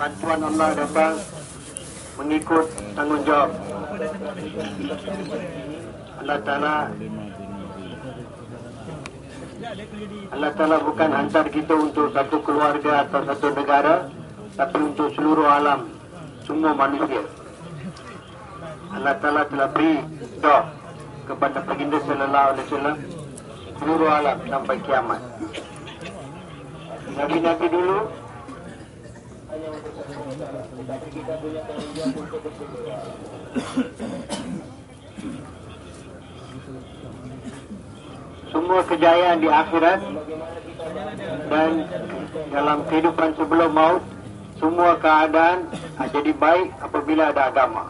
bantuan Allah datang mengikut tanggungjawab Allah Ta'ala. Allah Ta'ala bukan hantar kita untuk satu keluarga atau satu negara tapi untuk seluruh alam semua manusia. Allah Ta'ala telah beri doa kepada baginda sallallahu alaihi wasallam seluruh alam sampai kiamat Nabi-Nabi dulu semua kejayaan di akhirat dan dalam kehidupan sebelum maut semua keadaan jadi baik apabila ada agama.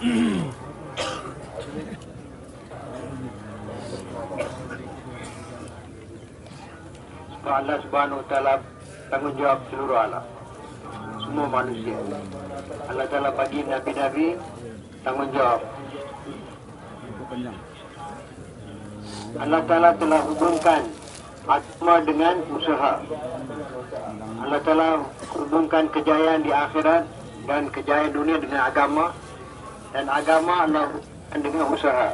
Sebab Allah Subhanahu Wa Taala tanggungjawab seluruh alam semua manusia. Allah Ta'ala bagi Nabi-Nabi tanggungjawab. Allah Ta'ala telah hubungkan agama dengan usaha. Allah Ta'ala hubungkan kejayaan di akhirat dan kejayaan dunia dengan agama dan agama Allah dengan usaha.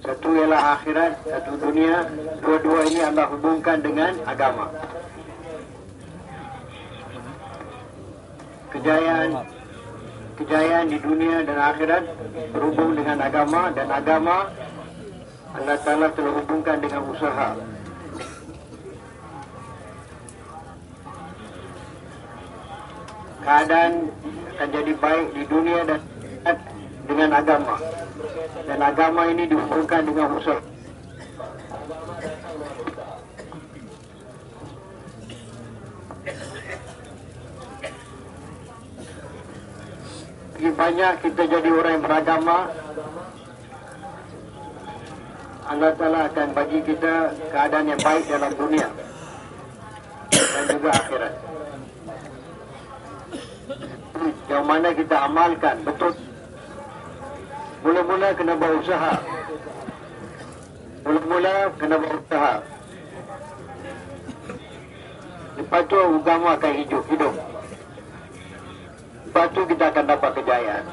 Satu ialah akhirat, satu dunia. Dua-dua ini Allah hubungkan dengan agama. Kejayaan kejayaan di dunia dan akhirat berhubung dengan agama dan agama Allah Ta'ala telah hubungkan dengan usaha. Keadaan akan jadi baik di dunia dan dengan agama dan agama ini dihubungkan dengan usaha. Lagi banyak kita jadi orang yang beragama Allah Ta'ala akan bagi kita keadaan yang baik dalam dunia dan juga akhirat. Yang mana kita amalkan betul Mula-mula kena berusaha Mula-mula kena berusaha Lepas tu agama akan hidup hidup. Lepas tu kita akan dapat kejayaan.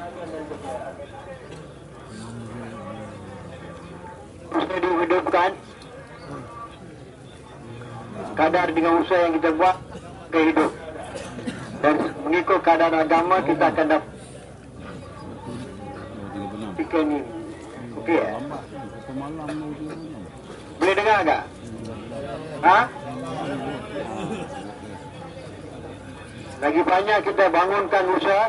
Usaha dihidupkan. Kadar dengan usaha yang kita buat Akan hidup. Dan mengikut kadar agama kita akan dapat Fikir ni Okey eh? Boleh dengar tak? Ha? Lagi banyak kita bangunkan usaha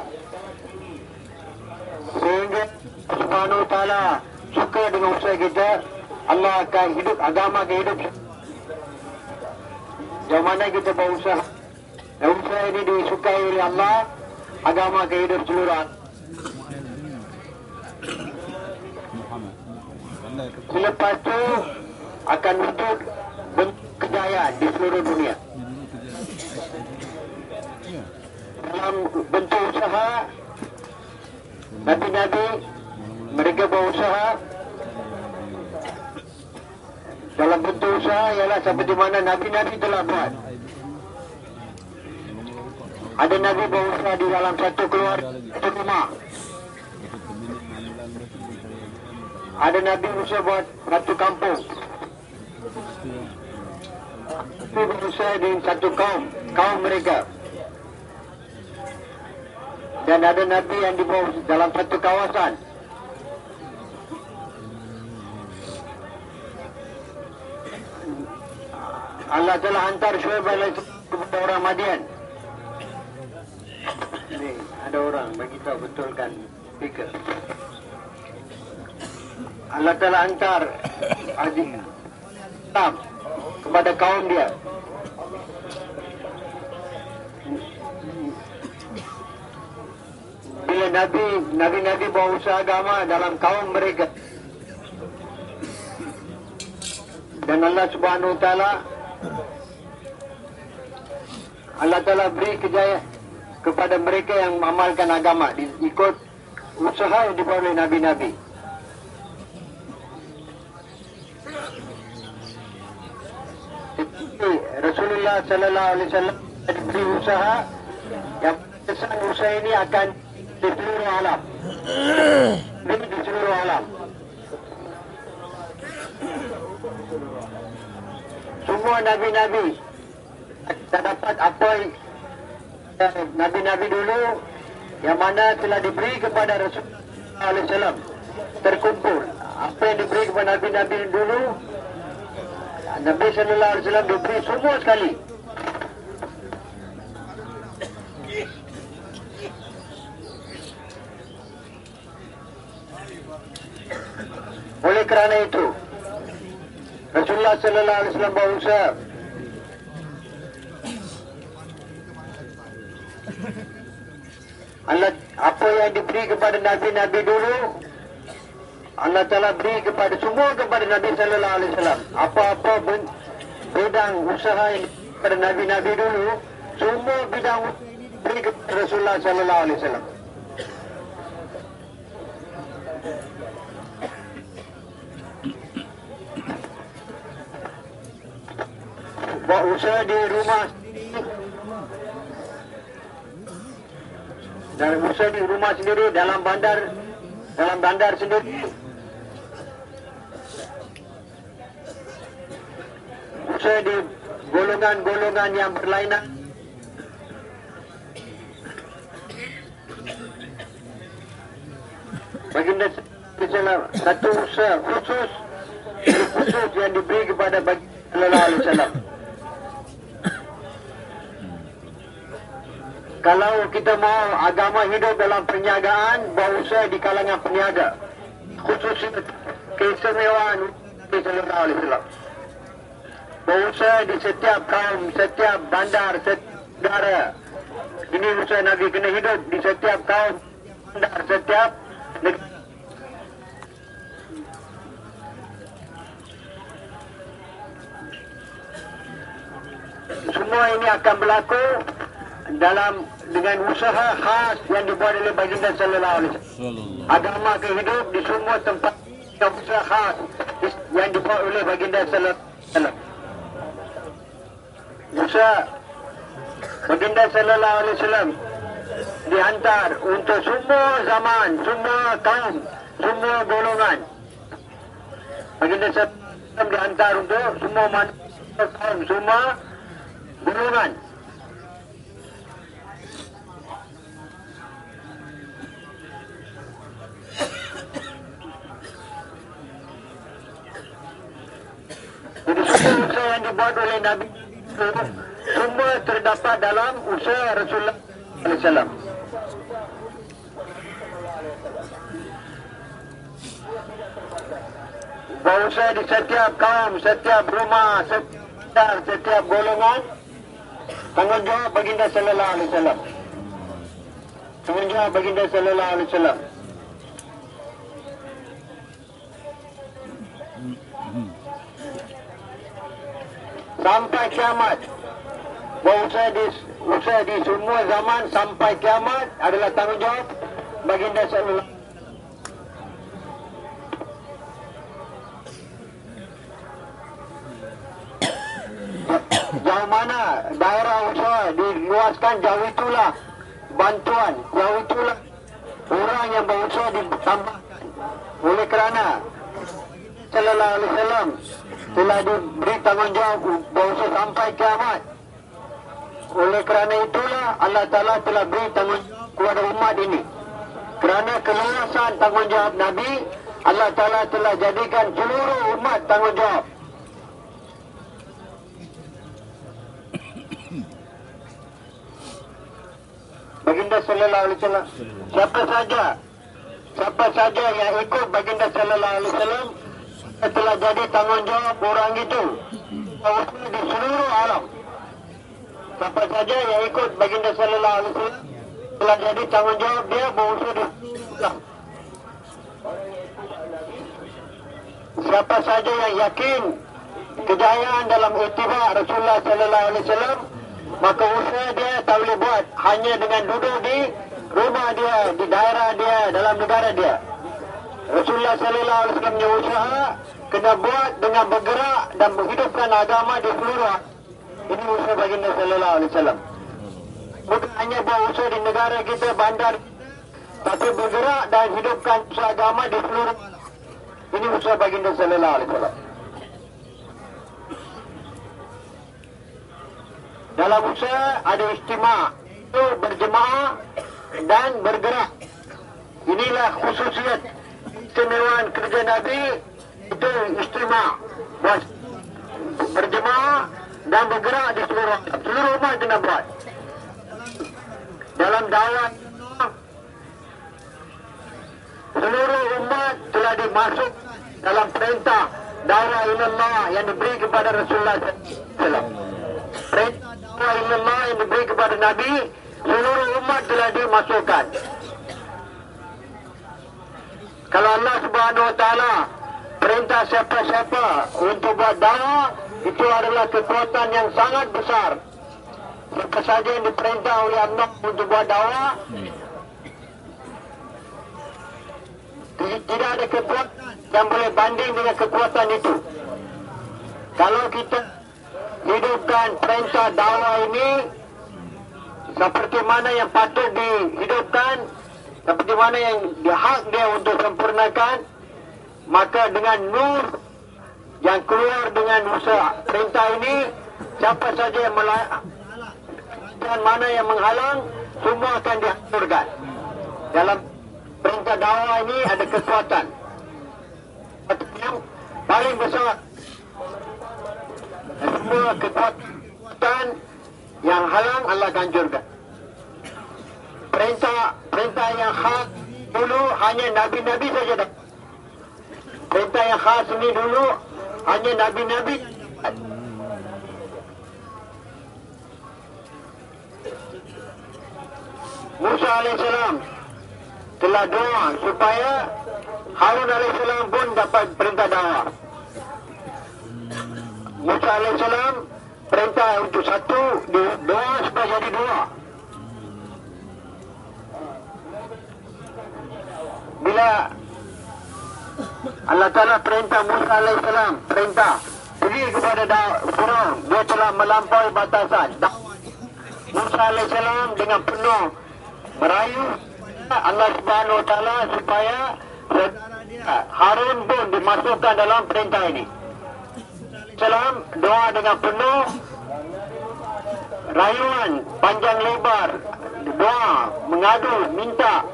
Sehingga Subhanahu Ta'ala Suka dengan usaha kita Allah akan hidup, agama akan hidup Yang mana kita berusaha Dan usaha ini disukai oleh Allah Agama akan hidup seluruh Selepas itu akan wujud kejayaan di seluruh dunia. Dalam bentuk usaha, Nabi-Nabi mereka berusaha dalam bentuk usaha ialah seperti mana Nabi-Nabi telah buat. Ada Nabi berusaha di dalam satu keluarga, satu rumah. Ada Nabi Musa buat satu kampung. Itu berusaha di satu kaum, kaum mereka. Dan ada Nabi yang dibawa dalam satu kawasan. Allah telah hantar Syuaib alaihi kepada orang Madian. Ini ada orang bagi tahu betulkan speaker. Allah telah hantar Haji Islam kepada kaum dia. Bila Nabi Nabi-Nabi bawa usaha agama dalam kaum mereka. Dan Allah Subhanahu Wa Taala Allah Taala beri kejayaan kepada mereka yang mengamalkan agama ikut usaha yang dibuat oleh nabi-nabi. Rasulullah sallallahu alaihi wasallam diberi usaha yang kesan usaha ini akan di seluruh alam. Ini di seluruh alam. Semua nabi-nabi tak dapat apa nabi-nabi dulu yang mana telah diberi kepada Rasulullah alaihi wasallam terkumpul. Apa yang diberi kepada nabi-nabi dulu Nabi sallallahu alaihi wasallam diberi semua sekali. Oleh kerana itu, Rasulullah sallallahu alaihi wasallam berusaha Allah apa yang diberi kepada nabi-nabi dulu Allah Taala beri kepada semua kepada Nabi sallallahu alaihi wasallam. Apa-apa bidang usaha yang kepada nabi-nabi dulu, semua bidang beri kepada Rasulullah sallallahu alaihi wasallam. Buat usaha di rumah dan usaha di rumah sendiri dalam bandar dalam bandar sendiri usaha di golongan-golongan yang berlainan. Baginda sallallahu satu usaha khusus khusus yang diberi kepada baginda sallallahu alaihi wasallam. Kalau kita mau agama hidup dalam perniagaan berusaha di kalangan peniaga. Khusus keistimewaan Nabi sallallahu alaihi wasallam berusaha di setiap kaum setiap bandar setiap negara ini usaha Nabi kena hidup di setiap kaum bandar setiap negara semua ini akan berlaku dalam dengan usaha khas yang dibuat oleh baginda sallallahu alaihi wasallam. Agama ke hidup di semua tempat yang usaha khas yang dibuat oleh baginda sallallahu alaihi wasallam. Usaha baginda sallallahu alaihi wasallam dihantar untuk semua zaman, semua kaum, semua golongan. Baginda wasallam dihantar untuk semua manusia, kaum, semua golongan. Jadi semua usaha yang dibuat oleh Nabi semua terdapat dalam usaha Rasulullah SAW. Berusaha di setiap kaum, setiap rumah, setiap, setiap golongan tanggungjawab baginda sallallahu alaihi wasallam. Tanggungjawab baginda sallallahu alaihi wasallam. Sampai kiamat. Di usaha di semua zaman sampai kiamat adalah tanggungjawab baginda sallallahu jauh mana daerah usaha diluaskan jauh itulah bantuan jauh itulah orang yang berusaha ditambahkan. Oleh kerana sallallahu alaihi wasallam telah diberi tanggungjawab bangsa sampai kiamat. Oleh kerana itulah Allah Ta'ala telah beri tanggungjawab kepada umat ini. Kerana keluasan tanggungjawab Nabi, Allah Ta'ala telah jadikan seluruh umat tanggungjawab. Baginda Sallallahu Alaihi Wasallam, siapa saja, siapa saja yang ikut Baginda Sallallahu Alaihi Wasallam, telah jadi tanggungjawab orang itu di seluruh alam. Siapa saja yang ikut baginda sallallahu alaihi wasallam telah jadi tanggungjawab dia berusaha di. Siapa saja yang yakin kejayaan dalam ittiba Rasulullah sallallahu alaihi wasallam maka usaha dia tak boleh buat hanya dengan duduk di rumah dia, di daerah dia, dalam negara dia. Rasulullah sallallahu alaihi wasallam punya usaha kena buat dengan bergerak dan menghidupkan agama di seluruh ini usaha baginda sallallahu alaihi wasallam. Bukan hanya buat usaha di negara kita, bandar tapi bergerak dan hidupkan usaha agama di seluruh ini usaha baginda sallallahu alaihi wasallam. Dalam usaha ada istimewa itu berjemaah dan bergerak. Inilah khususiat istimewaan kerja Nabi itu istimewa buat berjemaah dan bergerak di seluruh seluruh umat kena buat. Dalam dakwah seluruh umat telah dimasuk dalam perintah dakwah ilallah yang diberi kepada Rasulullah SAW. Perintah ilallah yang diberi kepada Nabi seluruh umat telah dimasukkan. Kalau Allah Subhanahu Wa Taala perintah siapa-siapa untuk buat dakwah itu adalah kekuatan yang sangat besar. Siapa saja yang diperintah oleh Allah untuk buat dakwah tidak ada kekuatan yang boleh banding dengan kekuatan itu. Kalau kita hidupkan perintah dakwah ini seperti mana yang patut dihidupkan, seperti mana yang dihak dia untuk sempurnakan, maka dengan nur yang keluar dengan usaha perintah ini, siapa saja yang dan mana yang menghalang, semua akan dihancurkan. Dalam perintah dakwah ini ada kekuatan. Yang paling besar. Semua kekuatan yang halang Allah hancurkan. Perintah perintah yang khas dulu hanya nabi-nabi saja dapat. Perintah yang khas ini dulu hanya nabi-nabi. Musa alaihissalam telah doa supaya Harun alaihissalam pun dapat perintah dakwah. Musa alaihissalam perintah untuk satu doa supaya jadi dua. Bila Allah Ta'ala perintah Musa alaihissalam perintah pergi kepada Fir'aun dia telah melampaui batasan Musa alaihissalam dengan penuh merayu Allah Subhanahu Wa Taala supaya Harun pun dimasukkan dalam perintah ini. Salam doa dengan penuh rayuan panjang lebar doa mengadu minta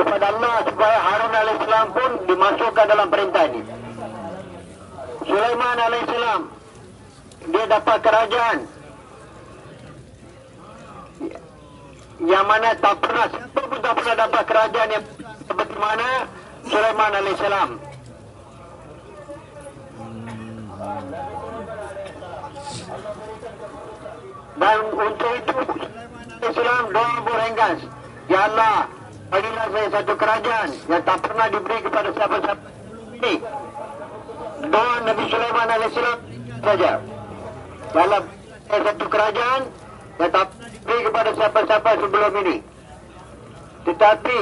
kepada Allah supaya Harun alaihissalam pun dimasukkan dalam perintah ini. Sulaiman alaihissalam dia dapat kerajaan yang mana tak pernah siapa pun tak pernah dapat kerajaan yang seperti mana Sulaiman alaihissalam. Dan untuk itu Islam doa berenggas. Ya Allah, bagilah saya satu kerajaan yang tak pernah diberi kepada siapa-siapa ini. Doa Nabi Sulaiman alaihissalam saja. Dalam satu kerajaan yang tak diberi kepada siapa-siapa sebelum ini. Tetapi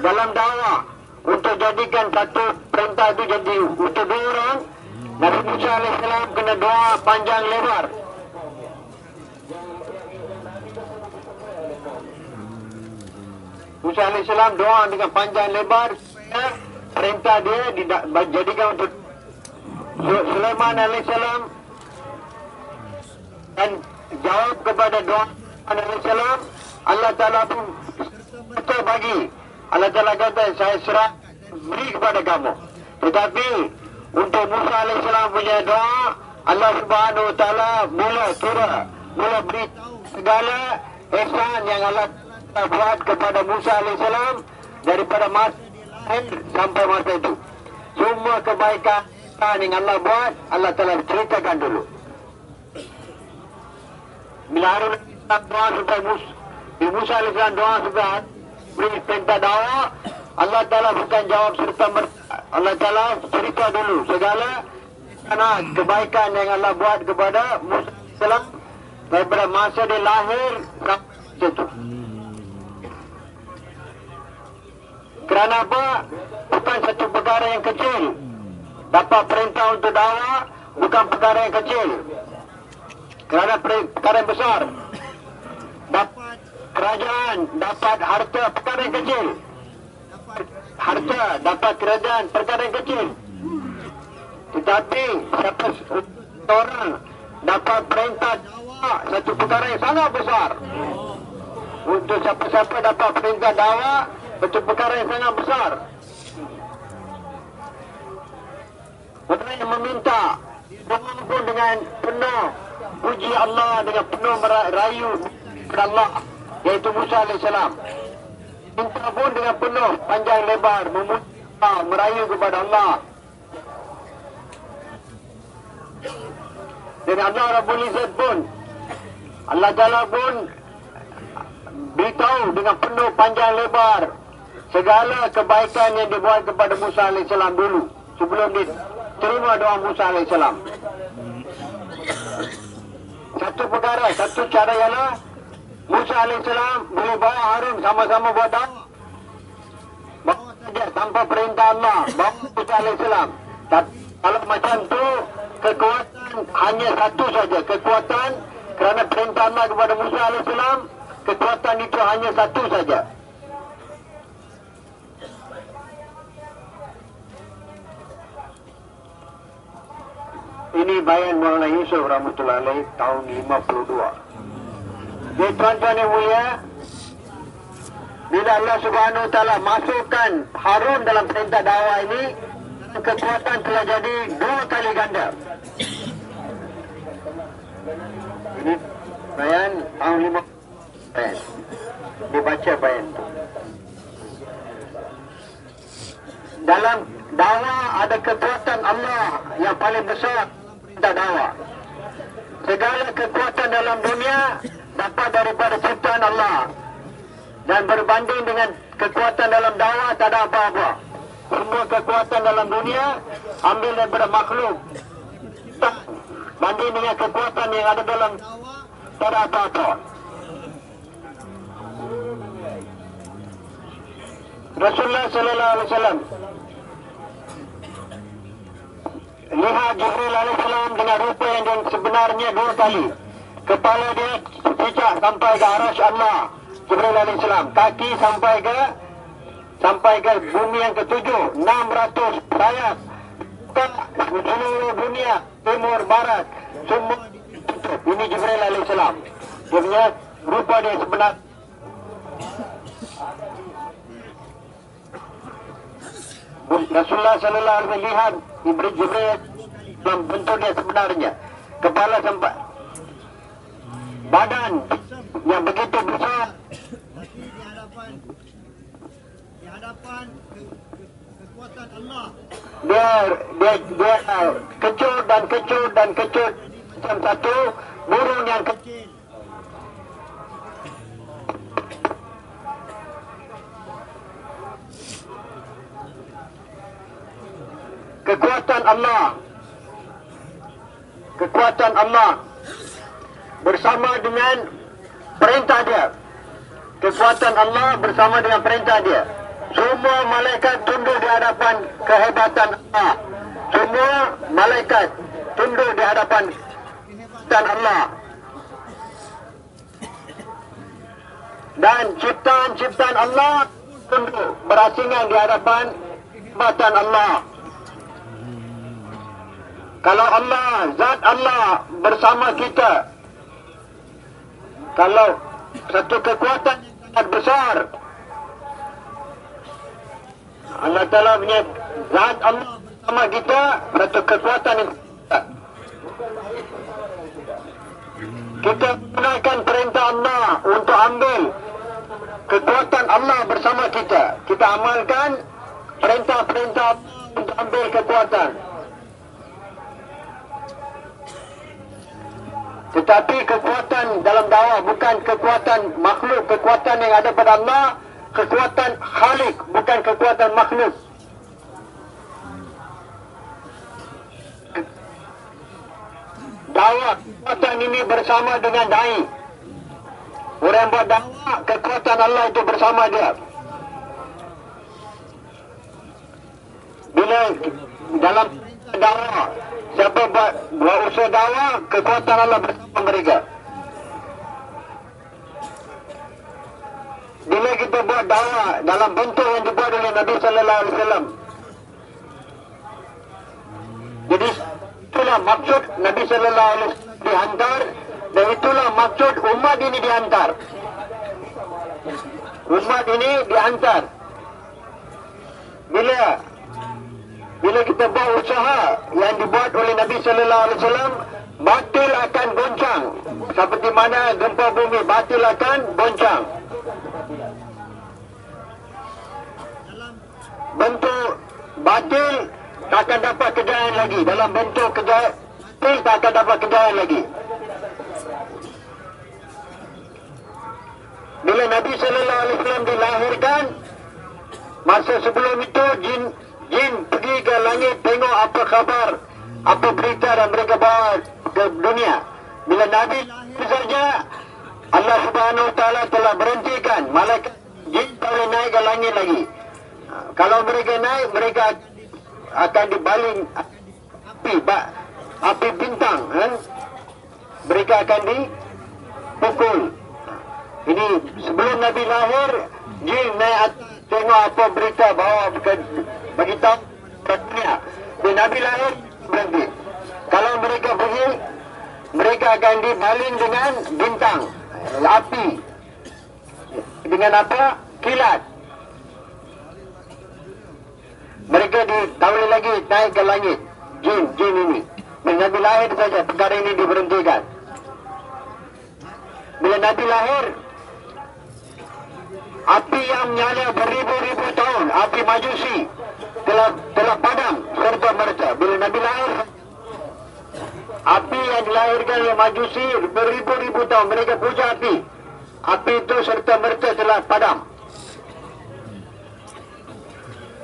dalam dakwah untuk jadikan satu perintah itu jadi untuk dua orang Nabi Musa AS kena doa panjang lebar Musa AS doa dengan panjang lebar. Ya, perintah dia dijadikan untuk Sulaiman AS dan jawab kepada doa AS Allah Ta'ala pun betul bagi. Allah Ta'ala kata saya serah beri kepada kamu. Tetapi untuk Musa AS punya doa Allah Subhanahu Ta'ala mula turun mula beri segala ihsan yang Allah buat kepada Musa AS daripada masa sampai masa itu semua kebaikan yang Allah buat Allah Ta'ala ceritakan dulu bila Harun doa supaya Musa Musa AS doa supaya beri perintah dakwah Allah Ta'ala bukan jawab serta Allah Ta'ala cerita dulu segala karena kebaikan yang Allah buat kepada Musa Salam daripada masa dia lahir itu. Kerana apa? Bukan satu perkara yang kecil. Dapat perintah untuk dakwah bukan perkara yang kecil. Kerana perkara yang besar. Dapat kerajaan, dapat harta perkara yang kecil. Harta, dapat kerajaan perkara yang kecil. Tetapi siapa orang dapat perintah dakwah satu perkara yang sangat besar. Untuk siapa-siapa dapat perintah dakwah satu perkara yang sangat besar. Yang meminta pun dengan penuh puji Allah dengan penuh merayu kepada Allah yaitu Musa AS minta pun dengan penuh panjang lebar memuja merayu kepada Allah dan Allah Rabbul Izzat pun Allah Ta'ala pun beritahu dengan penuh panjang lebar segala kebaikan yang dibuat kepada Musa AS dulu sebelum diterima doa Musa AS satu perkara, satu cara ialah Musa AS boleh bawa Harun sama-sama buat dakwah. Bawa saja tanpa perintah Allah. Bawa Musa AS. Kalau macam tu, kekuatan hanya satu saja. Kekuatan kerana perintah Allah kepada Musa AS, kekuatan itu hanya satu saja. Ini bayan Maulana Yusuf Rahmatullah Alaih tahun 52. Jadi tuan-tuan yang mulia, bila Allah Subhanahu Taala masukkan Harun dalam perintah dakwah ini, kekuatan telah jadi dua kali ganda. Ini bayan tahun 52. Bayan. Dibaca bayan itu. Dalam dakwah ada kekuatan Allah yang paling besar kita dakwah. Segala kekuatan dalam dunia dapat daripada ciptaan Allah. Dan berbanding dengan kekuatan dalam dakwah tak ada apa-apa. Semua kekuatan dalam dunia ambil daripada makhluk. Banding dengan kekuatan yang ada dalam tak ada apa-apa. Rasulullah sallallahu alaihi wasallam lihat Jibril alaihissalam dengan rupa yang sebenarnya dua kali. Kepala dia cicak sampai ke arah Allah. Jibril alaihissalam. Kaki sampai ke sampai ke bumi yang ketujuh. 600 sayap. Seluruh dunia. Timur, Barat. Semua ditutup. Ini Jibril alaihissalam. Dia punya rupa dia sebenar. Rasulullah wasallam lihat Jibril Jibril dalam bentuk dia sebenarnya. Kepala sampai badan yang begitu besar. Di hadapan di hadapan kekuatan Allah dia dia dia kecut dan kecut dan kecut macam satu burung yang kecil kekuatan Allah. Kekuatan Allah. Bersama dengan perintah dia. Kekuatan Allah bersama dengan perintah dia. Semua malaikat tunduk di hadapan kehebatan Allah. Semua malaikat tunduk di hadapan kehebatan Allah. Dan ciptaan-ciptaan Allah tunduk berasingan di hadapan kehebatan Allah kalau Allah, zat Allah bersama kita. Kalau satu kekuatan yang sangat besar. Allah Ta'ala punya zat Allah bersama kita. Satu kekuatan yang. Kita gunakan perintah Allah untuk ambil kekuatan Allah bersama kita. Kita amalkan perintah-perintah untuk ambil kekuatan. Tetapi kekuatan dalam dakwah bukan kekuatan makhluk, kekuatan yang ada pada Allah, kekuatan khalik, bukan kekuatan makhluk. Dakwah kekuatan ini bersama dengan dai. Orang yang buat dakwah, kekuatan Allah itu bersama dia. Bila dalam dakwah, siapa buat, buat usaha dakwah, kekuatan Allah bersama mereka. Bila kita buat dakwah dalam bentuk yang dibuat oleh Nabi Sallallahu Alaihi Wasallam, jadi itulah maksud Nabi Sallallahu Alaihi Wasallam dihantar dan itulah maksud umat ini dihantar. Umat ini dihantar. Bila bila kita buat usaha yang dibuat oleh Nabi Sallallahu Alaihi Wasallam, batil akan goncang. Seperti mana gempa bumi batil akan goncang. Bentuk batil tak akan dapat kejayaan lagi. Dalam bentuk kejayaan batil tak akan dapat kejayaan lagi. Bila Nabi Sallallahu Alaihi Wasallam dilahirkan, masa sebelum itu jin jin pergi ke langit tengok apa khabar, apa berita dan mereka bawa ke dunia. Bila Nabi lahir saja, Allah Subhanahu Wa Taala telah berhentikan malaikat jin boleh naik ke langit lagi. Kalau mereka naik, mereka akan dibaling api, api bintang. Eh? Mereka akan dipukul. Ini sebelum Nabi lahir, jin naik tengok apa berita bawa ke bagi tahu. Bila Nabi lahir berhenti. Kalau mereka pergi, mereka akan dibaling dengan bintang, api. Dengan apa? Kilat. Mereka di, tak boleh lagi naik ke langit. Jin, jin ini. Bila Nabi lahir saja, perkara ini diberhentikan. Bila Nabi lahir, api yang menyala beribu-ribu tahun, api majusi, telah telah padam serta merta. Bila Nabi lahir, api yang dilahirkan oleh majusi beribu-ribu tahun, mereka puja api. Api itu serta merta telah padam.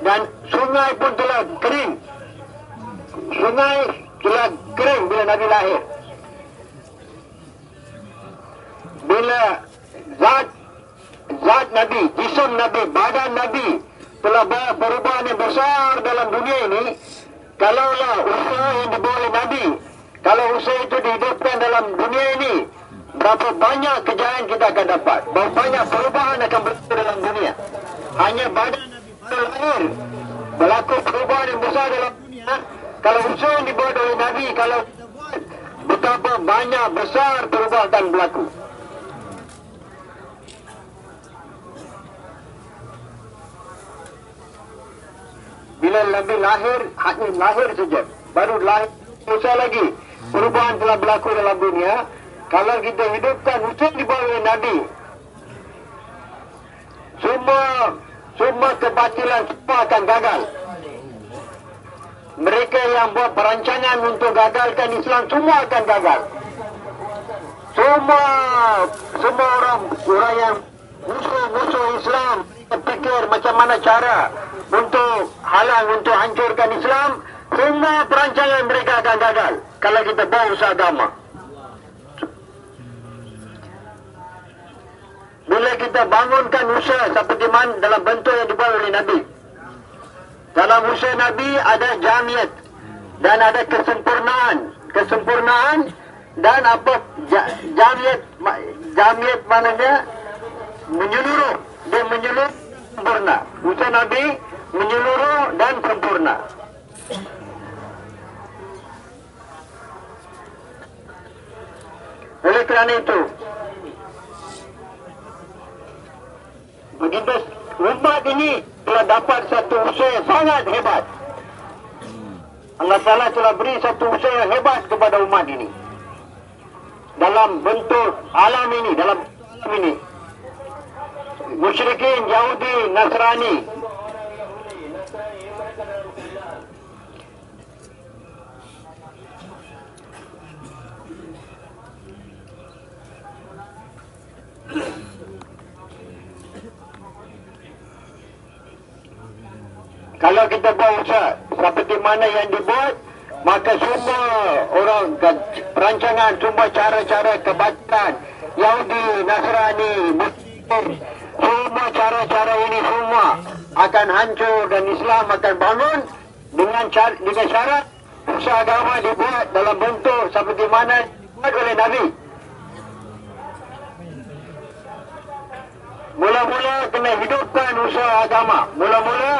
Dan sungai pun telah kering. Sungai telah kering bila Nabi lahir. Bila zat zat Nabi, jisim Nabi, badan Nabi telah perubahan yang besar dalam dunia ini, kalaulah usaha yang dibawa oleh Nabi, kalau usaha itu dihidupkan dalam dunia ini, berapa banyak kejayaan kita akan dapat, berapa banyak perubahan akan berlaku dalam dunia. Hanya badan Nabi lahir, berlaku perubahan yang besar dalam dunia, kalau usaha yang dibuat oleh Nabi, kalau betapa banyak besar perubahan akan berlaku. Bila Nabi lahir, hanya lahir saja. Baru lahir, usah lagi. Perubahan telah berlaku dalam dunia. Kalau kita hidupkan usaha di bawah Nabi, semua semua kebatilan semua akan gagal. Mereka yang buat perancangan untuk gagalkan Islam semua akan gagal. Semua semua orang orang yang musuh-musuh Islam berfikir macam mana cara untuk halang untuk hancurkan Islam, semua perancangan mereka akan gagal kalau kita bawa usaha agama. Bila kita bangunkan usaha seperti mana dalam bentuk yang dibuat oleh Nabi. Dalam usaha Nabi ada jamiat dan ada kesempurnaan. Kesempurnaan dan apa ja- jamiat jamiat maknanya menyeluruh dia menyeluruh sempurna. Usaha Nabi menyeluruh dan sempurna. Oleh kerana itu, begitu umat ini telah dapat satu usaha yang sangat hebat. Allah Ta'ala telah beri satu usaha yang hebat kepada umat ini. Dalam bentuk alam ini, dalam alam ini. Musyrikin, Yahudi, Nasrani. Kalau kita buat usaha seperti mana yang dibuat, maka semua orang perancangan, semua cara-cara kebatilan Yahudi, Nasrani, Muslim, cara-cara ini semua akan hancur dan Islam akan bangun dengan cara, dengan syarat agama dibuat dalam bentuk seperti mana dibuat oleh Nabi. Mula-mula kena hidupkan usaha agama. Mula-mula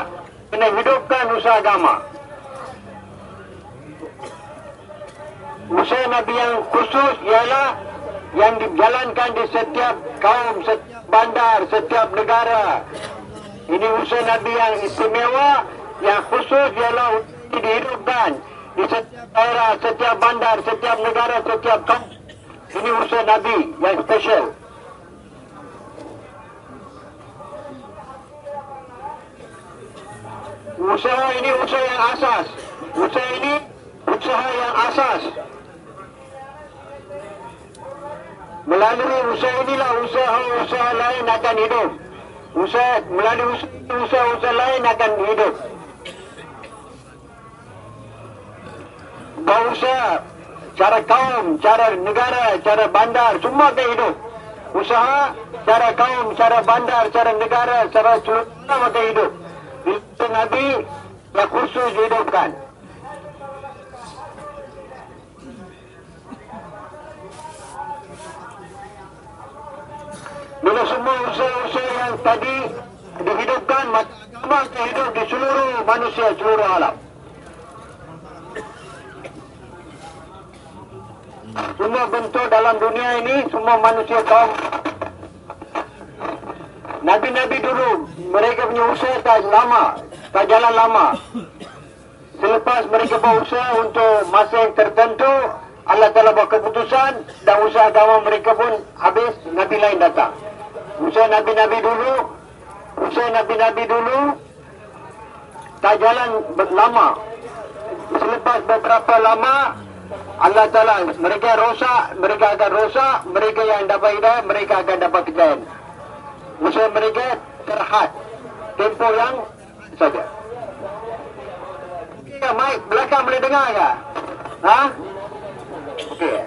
kena hidupkan usaha agama. Usaha Nabi yang khusus ialah yang dijalankan di setiap kaum, setiap bandar, setiap negara. Ini usaha Nabi yang istimewa, yang khusus ialah dihidupkan di setiap daerah, setiap bandar, setiap negara, setiap kaum. Ini usaha Nabi yang special. Usaha ini usaha yang asas. Usaha ini usaha yang asas. Melalui usaha inilah usaha-usaha lain akan hidup. Usaha melalui usaha-usaha lain akan hidup. Bangsa, cara kaum, cara negara, cara bandar, semua akan hidup. Usaha, cara kaum, cara bandar, cara negara, cara seluruh akan hidup. Itu Nabi yang khusus dihidupkan. Bila semua usaha-usaha yang tadi dihidupkan, maka hidup di seluruh manusia, seluruh alam. Semua bentuk dalam dunia ini, semua manusia kaum Nabi-Nabi dulu, mereka punya usaha tak lama, tak jalan lama. Selepas mereka berusaha untuk masa yang tertentu, Allah telah buat keputusan dan usaha agama mereka pun habis, Nabi lain datang. Usaha Nabi-Nabi dulu, usaha Nabi-Nabi dulu, tak jalan lama. Selepas beberapa lama, Allah Ta'ala, mereka rosak, mereka akan rosak, mereka yang dapat hidayah, mereka akan dapat kejayaan usaha mereka terhad tempoh yang saja. Ya, Mike, belakang boleh dengar ke? Ha? Okey.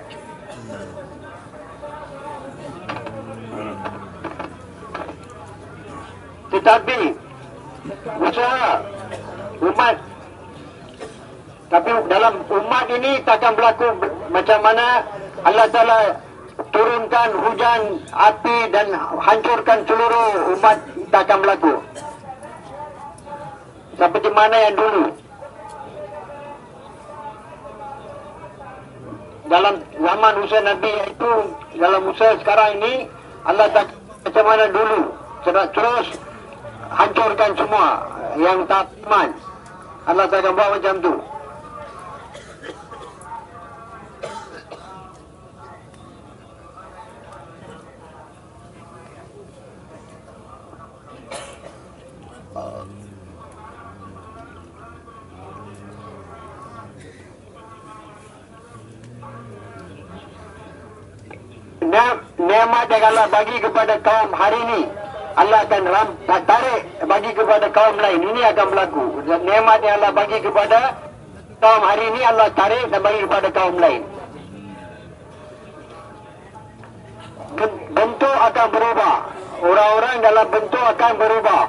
Tetapi usaha umat tapi dalam umat ini takkan berlaku macam mana Allah Ta'ala turunkan hujan api dan hancurkan seluruh umat takkan berlaku. Seperti mana yang dulu. Dalam zaman usaha Nabi itu, dalam usaha sekarang ini, Allah tak macam mana dulu. Terus hancurkan semua yang tak iman. Allah takkan buat macam tu. Nikmat yang Allah bagi kepada kaum hari ini Allah akan ram, tarik bagi kepada kaum lain. Ini akan berlaku. Nikmat yang Allah bagi kepada kaum hari ini Allah tarik dan bagi kepada kaum lain. Bentuk akan berubah. Orang-orang dalam bentuk akan berubah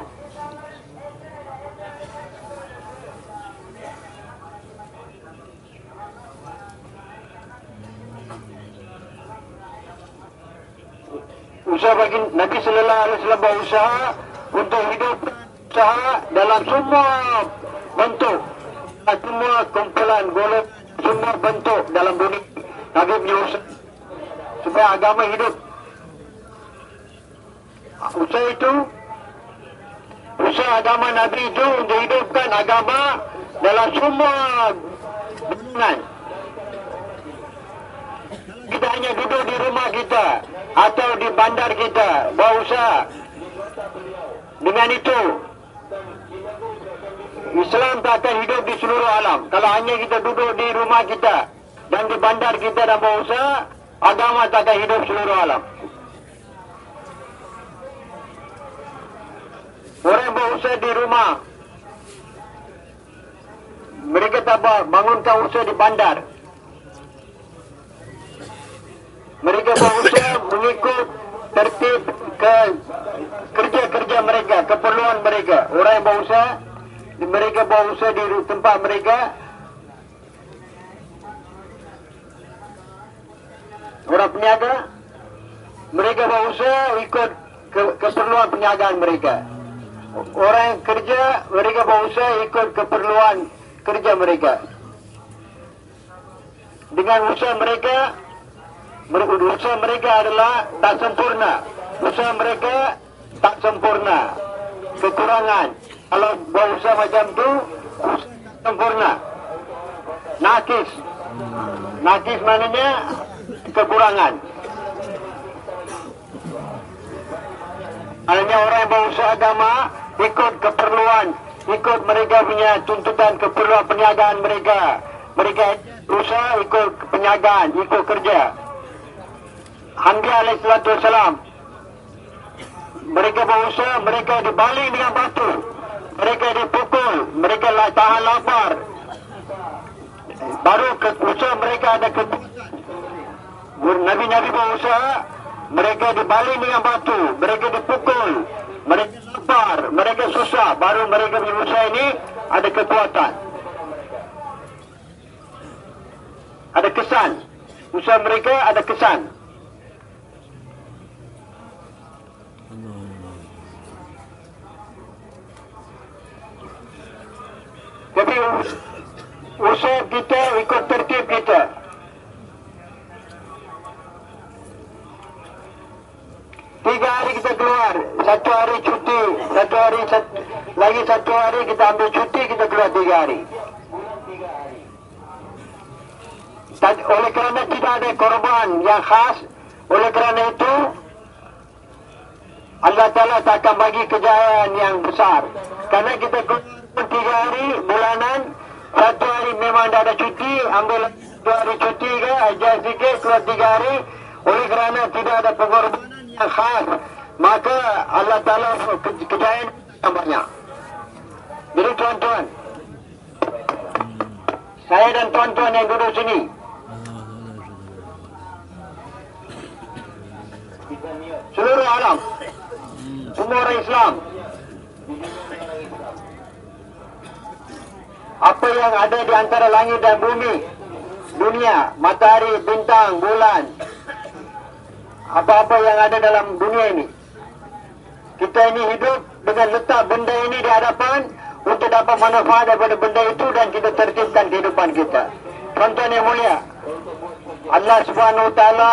usaha bagi Nabi Sallallahu Alaihi Wasallam berusaha untuk hidup usaha dalam semua bentuk. Semua kumpulan golongan semua bentuk dalam dunia. Nabi punya usaha supaya agama hidup. Usaha itu usaha agama Nabi itu untuk hidupkan agama dalam semua bentuk kita hanya duduk di rumah kita atau di bandar kita. Berusaha dengan itu Islam tak akan hidup di seluruh alam. Kalau hanya kita duduk di rumah kita dan di bandar kita dan berusaha agama tak akan hidup seluruh alam. Orang berusaha di rumah mereka tak bangunkan usaha di bandar mereka berusaha mengikut tertib ke kerja-kerja mereka, keperluan mereka. Orang yang berusaha, mereka berusaha di tempat mereka. Orang peniaga, mereka berusaha ikut ke, keperluan perniagaan mereka. Orang yang kerja, mereka berusaha ikut keperluan kerja mereka. Dengan usaha mereka, usaha mereka adalah tak sempurna. Usaha mereka tak sempurna. Kekurangan. Kalau berusaha macam tu, sempurna. Nakis. Nakis maknanya kekurangan. Hanya orang yang berusaha agama ikut keperluan, ikut mereka punya tuntutan keperluan perniagaan mereka. Mereka berusaha ikut penyagaan, ikut kerja. Hamdi alaihissalatu wassalam. Mereka berusaha, mereka dibalik dengan batu. Mereka dipukul, mereka tahan lapar. Baru ke, usaha mereka ada ke Nabi-Nabi berusaha, mereka dibalik dengan batu, mereka dipukul, mereka lapar, mereka susah, baru mereka berusaha ini ada kekuatan. Ada kesan. Usaha mereka ada kesan. Tapi usaha kita ikut tertib kita. Tiga hari kita keluar, satu hari cuti, satu hari satu, lagi satu hari kita ambil cuti kita keluar tiga hari. Dan oleh kerana tidak ada korban yang khas, oleh kerana itu Allah Ta'ala tak akan bagi kejayaan yang besar. Kerana kita keluar tiga hari bulanan, satu hari memang dah ada cuti, ambil dua hari cuti ke, ajar sikit, keluar tiga hari. Oleh kerana tidak ada pengorbanan yang khas, maka Allah Ta'ala ke- kejayaan yang banyak. Jadi tuan-tuan, saya dan tuan-tuan yang duduk sini, seluruh alam, semua orang Islam, apa yang ada di antara langit dan bumi, dunia, matahari, bintang, bulan, apa-apa yang ada dalam dunia ini. Kita ini hidup dengan letak benda ini di hadapan untuk dapat manfaat daripada benda itu dan kita tertibkan kehidupan kita. Yang mulia, Allah Subhanahu Taala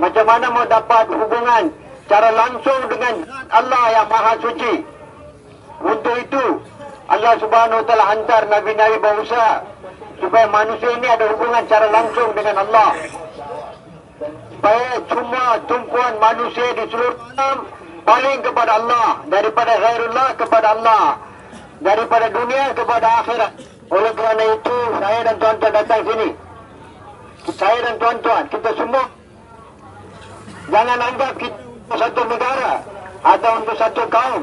macam mana mau dapat hubungan cara langsung dengan Allah yang Maha Suci. Untuk itu Allah Subhanahu Wa Taala hantar nabi-nabi bangsa supaya manusia ini ada hubungan cara langsung dengan Allah. Supaya semua tumpuan manusia di seluruh alam paling kepada Allah daripada ghairullah kepada Allah daripada dunia kepada akhirat. Oleh kerana itu saya dan tuan-tuan datang sini. Saya dan tuan-tuan kita semua Jangan anggap kita untuk satu negara atau untuk satu kaum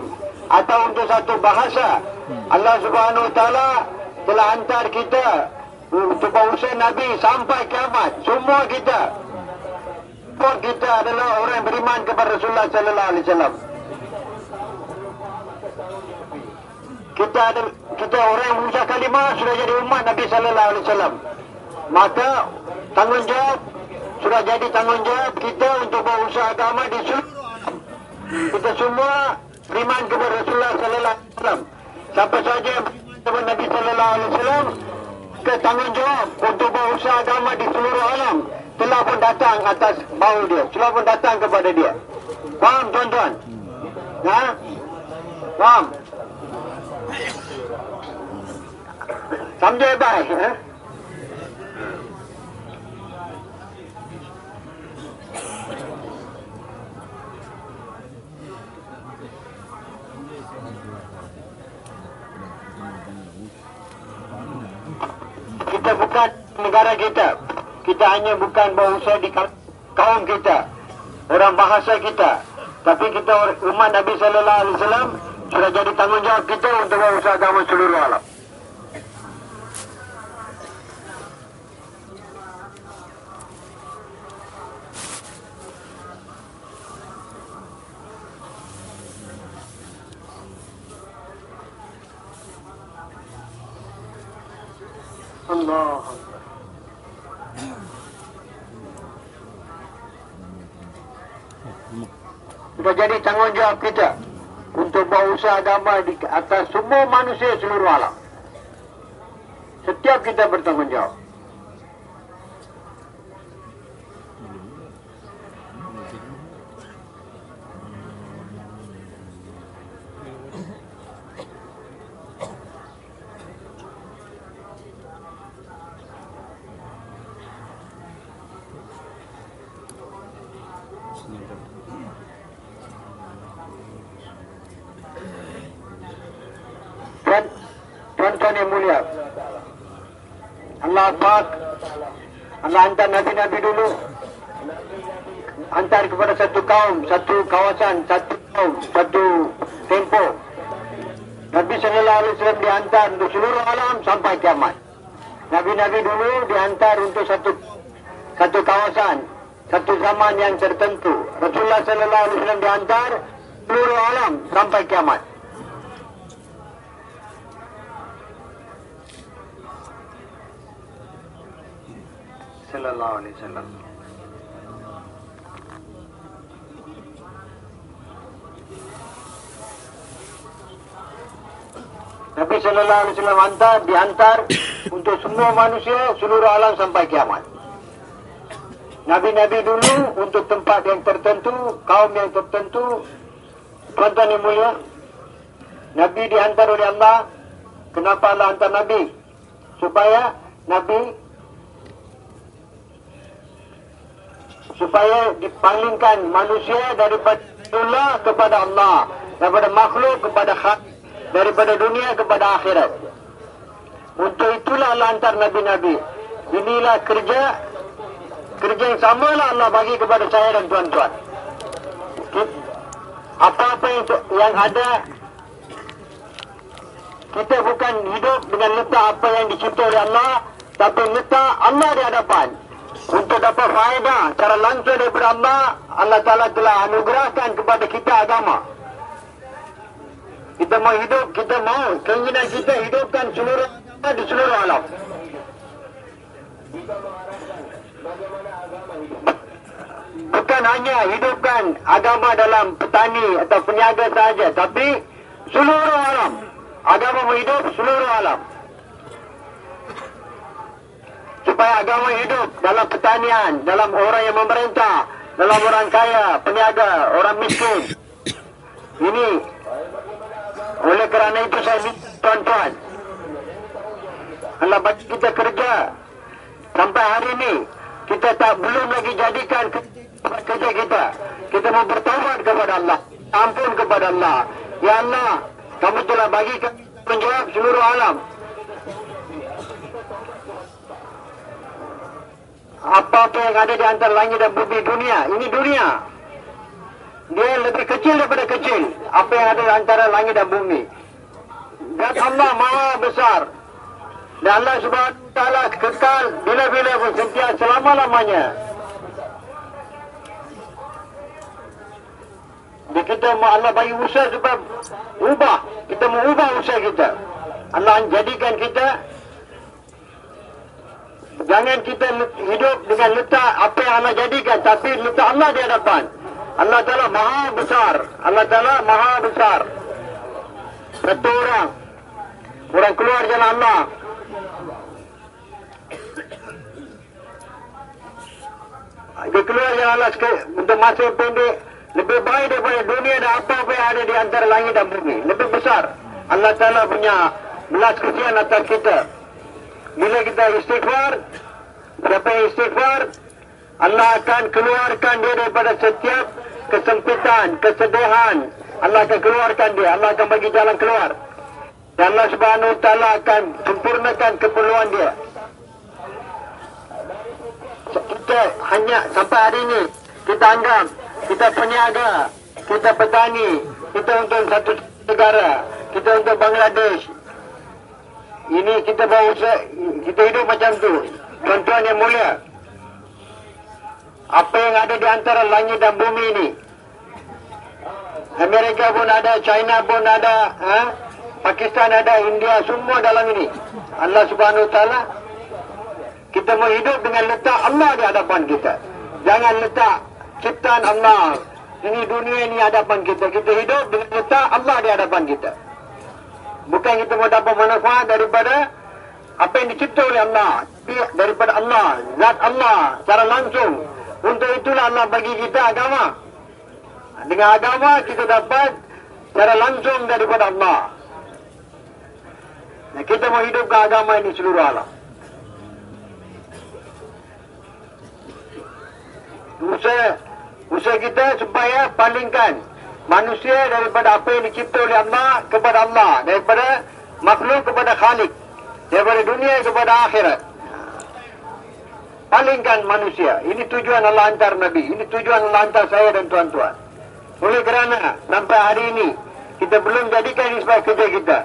atau untuk satu bahasa. Allah Subhanahu Wa Taala telah hantar kita untuk berusaha Nabi sampai kiamat. Semua kita. Semua kita adalah orang yang beriman kepada Rasulullah Sallallahu Alaihi Wasallam. Kita ada kita orang yang mengucap kalimah sudah jadi umat Nabi Sallallahu Alaihi Wasallam. Maka tanggungjawab sudah jadi tanggungjawab kita untuk berusaha agama di seluruh. Kita semua beriman kepada Rasulullah sallallahu alaihi wasallam. Siapa saja yang Nabi sallallahu alaihi wasallam ke tanggungjawab untuk berusaha agama di seluruh alam telah pun datang atas bau dia, telah pun datang kepada dia. Faham tuan-tuan? Ha? Faham? Samjai baik, ha? Kita bukan negara kita. Kita hanya bukan berusaha di ka- kaum kita. Orang bahasa kita. Tapi kita umat Nabi Sallallahu Alaihi Wasallam sudah jadi tanggungjawab kita untuk berusaha agama seluruh alam. Allah. Sudah jadi tanggungjawab kita untuk berusaha agama di atas semua manusia seluruh alam. Setiap kita bertanggungjawab. Tuan, tuan-tuan yang mulia. Allah Pak, Allah Nabi-Nabi dulu. Hantar kepada satu kaum, satu kawasan, satu kaum, satu tempo. Nabi Sallallahu Alaihi Wasallam dihantar untuk seluruh alam sampai kiamat. Nabi-Nabi dulu dihantar untuk satu satu kawasan, satu zaman yang tertentu. Rasulullah Sallallahu Alaihi Wasallam dihantar seluruh alam sampai kiamat. Sallallahu alaihi wasallam. Nabi sallallahu alaihi wasallam hantar dihantar untuk semua manusia seluruh alam sampai kiamat. Nabi-nabi dulu untuk tempat yang tertentu, kaum yang tertentu. Tuan-tuan yang mulia, Nabi dihantar oleh Allah. Kenapa Allah hantar Nabi? Supaya Nabi supaya dipalingkan manusia daripada Allah kepada Allah daripada makhluk kepada hak daripada dunia kepada akhirat. Untuk itulah Allah hantar Nabi-Nabi. Inilah kerja kerja yang sama lah Allah bagi kepada saya dan tuan-tuan. Apa-apa yang, yang ada kita bukan hidup dengan letak apa yang dicipta oleh Allah tapi letak Allah di hadapan untuk dapat faedah cara langsung daripada Allah Allah Ta'ala telah anugerahkan kepada kita agama. Kita mau hidup kita mau. Keinginan kita hidupkan seluruh di seluruh alam. Bukan hanya hidupkan agama dalam petani atau peniaga sahaja tapi seluruh alam. Agama hidup seluruh alam supaya agama hidup dalam pertanian, dalam orang yang memerintah, dalam orang kaya, peniaga, orang miskin. Ini oleh kerana itu saya minta tuan-tuan. Allah bagi kita kerja sampai hari ini kita tak belum lagi jadikan kerja kita. Kita mau kepada Allah, ampun kepada Allah. Ya Allah, kamu telah bagi menjawab seluruh alam. Apa-apa yang ada di antara langit dan bumi dunia. Ini dunia. Dia lebih kecil daripada kecil. Apa yang ada di antara langit dan bumi. Dan Allah maha besar. Dan Allah subhanahu ta'ala kekal bila-bila pun sentiasa selama-lamanya. Kita mau Allah bagi usaha supaya ubah. Kita mau ubah usaha kita. Allah jadikan kita Jangan kita hidup dengan letak apa yang Allah jadikan. Tapi letak Allah di hadapan. Allah Ta'ala maha besar. Allah Ta'ala maha besar. Satu orang. Orang keluar jalan Allah. Dia keluar jalan Allah untuk masa yang pendek. Lebih baik daripada dunia dan apa-apa yang ada di antara langit dan bumi. Lebih besar. Allah Ta'ala punya belas kesian atas kita. Bila kita istighfar, siapa yang istighfar, Allah akan keluarkan dia daripada setiap kesempitan, kesedihan. Allah akan keluarkan dia. Allah akan bagi jalan keluar. Dan Allah subhanahu wa ta'ala akan sempurnakan keperluan dia. Kita hanya sampai hari ini, kita anggap, kita peniaga, kita petani, kita untuk satu negara, kita untuk Bangladesh, ini kita bawa usaha, kita hidup macam tu. Tuan-tuan yang mulia. Apa yang ada di antara langit dan bumi ini. Amerika pun ada, China pun ada, ha? Pakistan ada, India, semua dalam ini. Allah subhanahu wa ta'ala Kita mau hidup dengan letak Allah di hadapan kita. Jangan letak ciptaan Allah. Ini dunia ini hadapan kita. Kita hidup dengan letak Allah di hadapan kita. Bukan kita mau dapat manfaat daripada apa yang dicipta oleh Allah. Tapi daripada Allah. Zat Allah. Secara langsung. Untuk itulah Allah bagi kita agama. Dengan agama kita dapat secara langsung daripada Allah. Nah, kita mau hidupkan agama ini seluruh alam. Usaha, usaha kita supaya palingkan manusia daripada apa yang dicipta oleh Allah kepada Allah. Daripada makhluk kepada khalik. Daripada dunia kepada akhirat. Palingkan manusia. Ini tujuan Allah hantar Nabi. Ini tujuan Allah hantar saya dan tuan-tuan. Oleh kerana sampai hari ini kita belum jadikan ini sebagai kerja kita.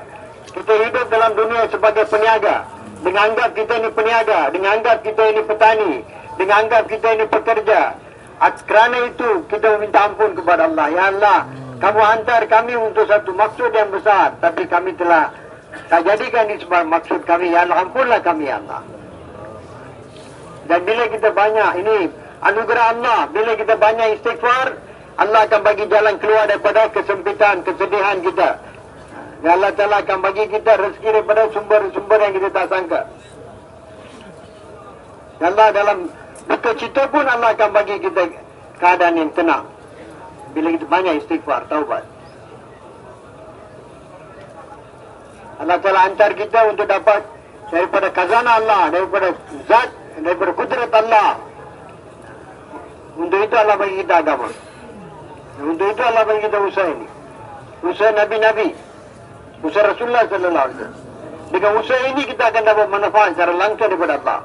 Kita hidup dalam dunia sebagai peniaga. Dengan anggap kita ini peniaga. Dengan anggap kita ini petani. Dengan anggap kita ini pekerja. Kerana itu kita meminta ampun kepada Allah. Ya Allah, kamu hantar kami untuk satu maksud yang besar. Tapi kami telah tak jadikan ini sebagai maksud kami. Ya Allah, ampunlah kami ya Allah. Dan bila kita banyak ini anugerah Allah. Bila kita banyak istighfar. Allah akan bagi jalan keluar daripada kesempitan, kesedihan kita. Dan Allah Ta'ala akan bagi kita rezeki daripada sumber-sumber yang kita tak sangka. Dan Allah dalam duka cita pun Allah akan bagi kita keadaan yang tenang. Bila kita banyak istighfar, taubat. Allah Ta'ala hantar kita untuk dapat daripada kazana Allah, daripada zat, daripada kudrat Allah. Untuk itu Allah bagi kita agama. Untuk itu Allah bagi kita usaha ini. Usaha Nabi-Nabi. Usaha Rasulullah Sallallahu Alaihi Wasallam. Dengan usaha ini kita akan dapat manfaat secara langsung daripada Allah.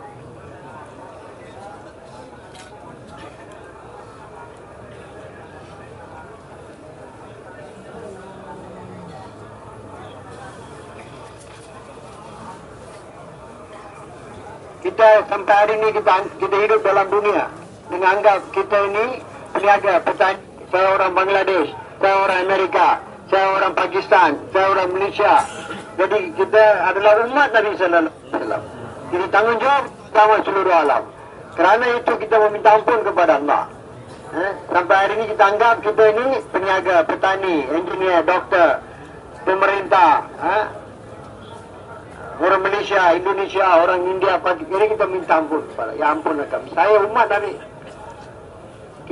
Kita sampai hari ini kita kita hidup dalam dunia dengan anggap kita ini peniaga, petani, saya orang Bangladesh, saya orang Amerika, saya orang Pakistan, saya orang Malaysia. Jadi kita adalah umat Nabi Sallallahu Alaihi Wasallam. Jadi tanggungjawab sama seluruh alam. Kerana itu kita meminta ampun kepada Allah. Eh? Sampai hari ini kita anggap kita ini peniaga, petani, engineer, doktor, pemerintah, eh? Orang Malaysia, Indonesia, orang India, Pakistan. Kita minta ampun kepada. Ya ampunlah kami. Saya umat Nabi.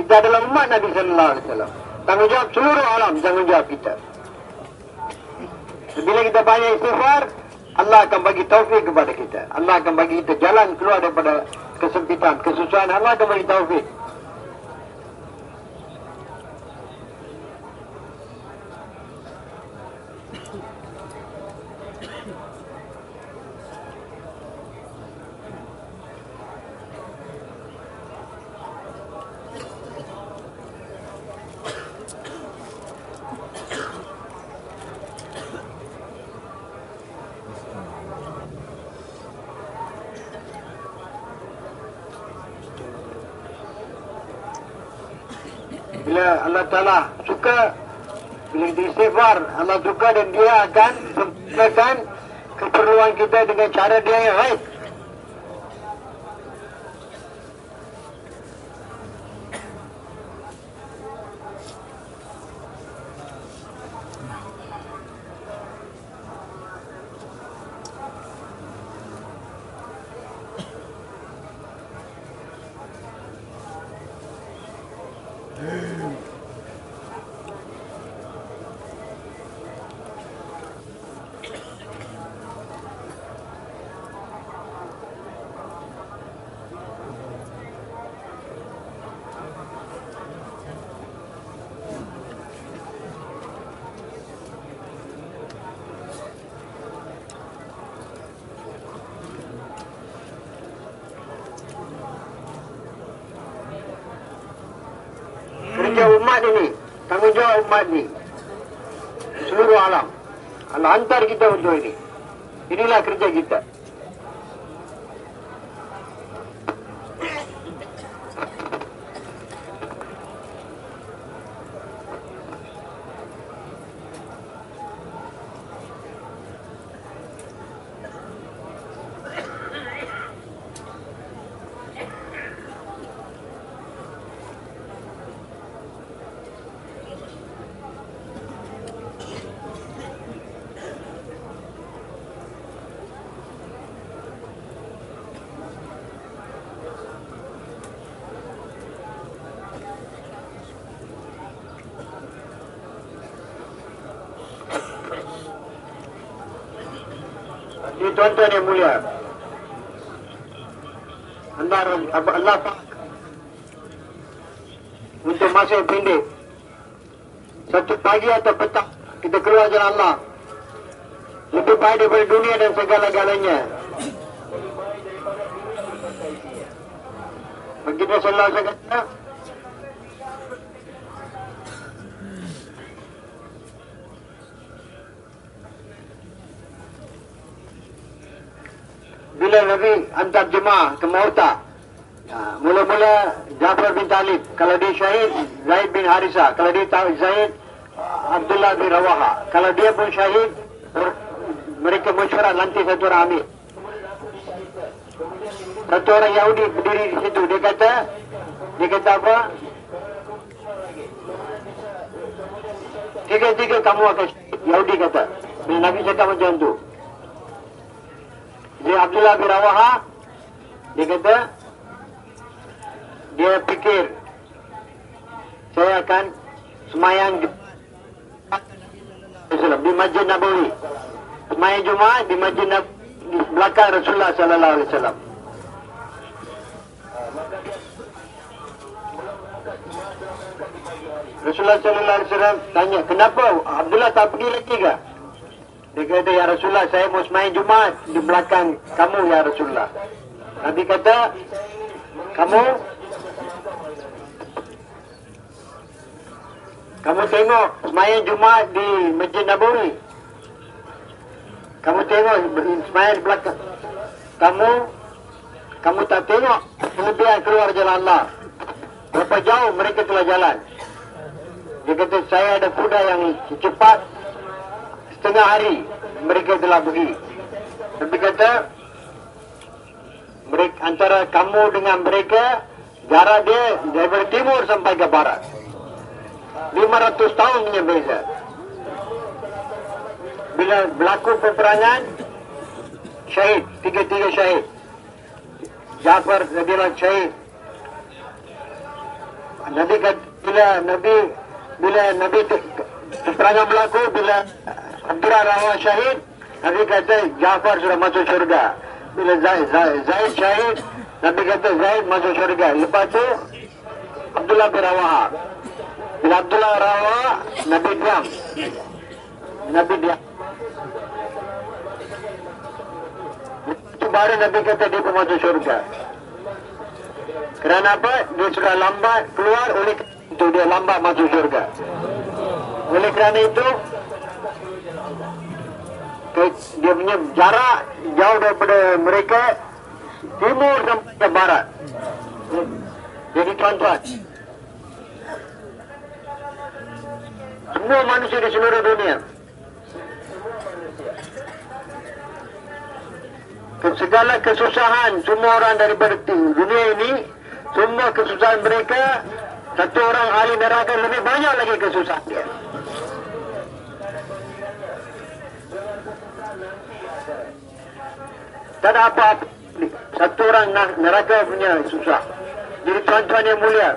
Kita adalah umat Nabi Sallallahu Alaihi Wasallam. Tanggungjawab seluruh alam, tanggungjawab kita. Bila kita banyak istighfar, Allah akan bagi taufik kepada kita. Allah akan bagi kita jalan keluar daripada kesempitan, kesusahan. Allah akan bagi taufik. bila Allah Ta'ala suka bila kita istighfar Allah suka dan dia akan sempurnakan keperluan kita dengan cara dia yang baik kerja umat ini tanggungjawab umat ini seluruh alam. Allah hantar kita untuk ini. Inilah kerja kita Ini tuan-tuan yang mulia. Allah, Allah untuk masa yang pendek. Satu pagi atau petang kita keluar jalan Allah. Lebih baik daripada dunia dan segala-galanya. Begitu selalu saya kata, bila Nabi hantar jemaah ke Mauta. Ha, mula-mula Jafar bin Talib, kalau dia syahid, Zaid bin Harisa. Kalau dia tahu Zaid, Abdullah bin Rawaha. Kalau dia pun syahid, mereka mesyuarat lantai satu orang ambil. Satu orang Yahudi berdiri di situ. Dia kata, dia kata apa? Tiga-tiga kamu akan syahid. Yahudi kata. Bila Nabi cakap macam tu. Dia Abdullah bin Rawaha, dia kata, dia fikir, saya akan semayang di, di Masjid Nabawi. Semayang Jumaat di Masjid Nabawi, di belakang Rasulullah Sallallahu Alaihi Wasallam. Rasulullah Sallallahu Alaihi Wasallam tanya, kenapa Abdullah tak pergi lagi ke? Dia kata, Ya Rasulullah, saya mau semain Jumat di belakang kamu, Ya Rasulullah. Nabi kata, kamu kamu tengok semain Jumat di Masjid Nabawi. Kamu tengok semain di belakang. Kamu kamu tak tengok kelebihan keluar jalan Allah. Berapa jauh mereka telah jalan. Dia kata, saya ada kuda yang cepat setengah hari mereka telah pergi. Tapi kata mereka, antara kamu dengan mereka jarak dia dari timur sampai ke barat. 500 tahun punya beza. Bila berlaku peperangan syahid, tiga-tiga syahid. Jafar adalah syahid. Nabi kata bila Nabi bila Nabi peperangan berlaku bila Abdullah Rawa syahid, Nabi kata Jafar sudah masuk syurga. Bila Zaid, Zaid, Zaid syahid, Nabi kata Zaid masuk syurga. Lepas tu, Abdullah bin Rawaha. Bila Abdullah Rawaha, Nabi diam. Nabi diam. Itu baru Nabi kata dia pun masuk syurga. Kerana apa? Dia sudah lambat keluar oleh itu dia lambat masuk syurga. Oleh kerana itu, dia punya jarak jauh daripada mereka timur ke barat. Jadi tuan-tuan, semua manusia di seluruh dunia, segala kesusahan semua orang daripada dunia ini, semua kesusahan mereka, satu orang ahli neraka lebih banyak lagi kesusahan dia. Tak ada apa-apa. Satu orang neraka punya susah. Jadi tuan-tuan yang mulia.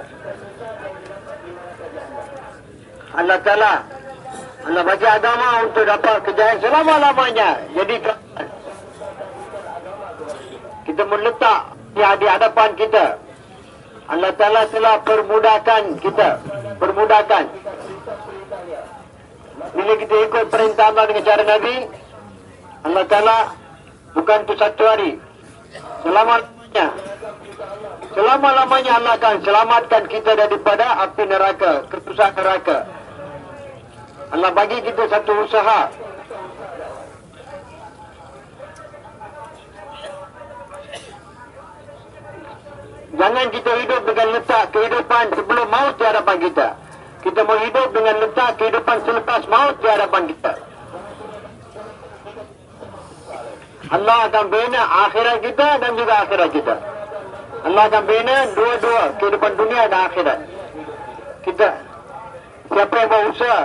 Allah Ta'ala. Allah bagi agama untuk dapat kejayaan selama-lamanya. Jadi kita meletak di hadapan kita. Allah Ta'ala telah permudahkan kita. Permudahkan. Bila kita ikut perintah Allah dengan cara Nabi. Allah Ta'ala bukan untuk satu hari. Selama-lamanya. Selama-lamanya Allah akan selamatkan kita daripada api neraka, kesusahan neraka. Allah bagi kita satu usaha. Jangan kita hidup dengan letak kehidupan sebelum maut di hadapan kita. Kita mau hidup dengan letak kehidupan selepas maut di hadapan kita. Allah akan bina akhirat kita dan juga akhirat kita. Allah akan bina dua-dua kehidupan dunia dan akhirat. Kita siapa yang berusaha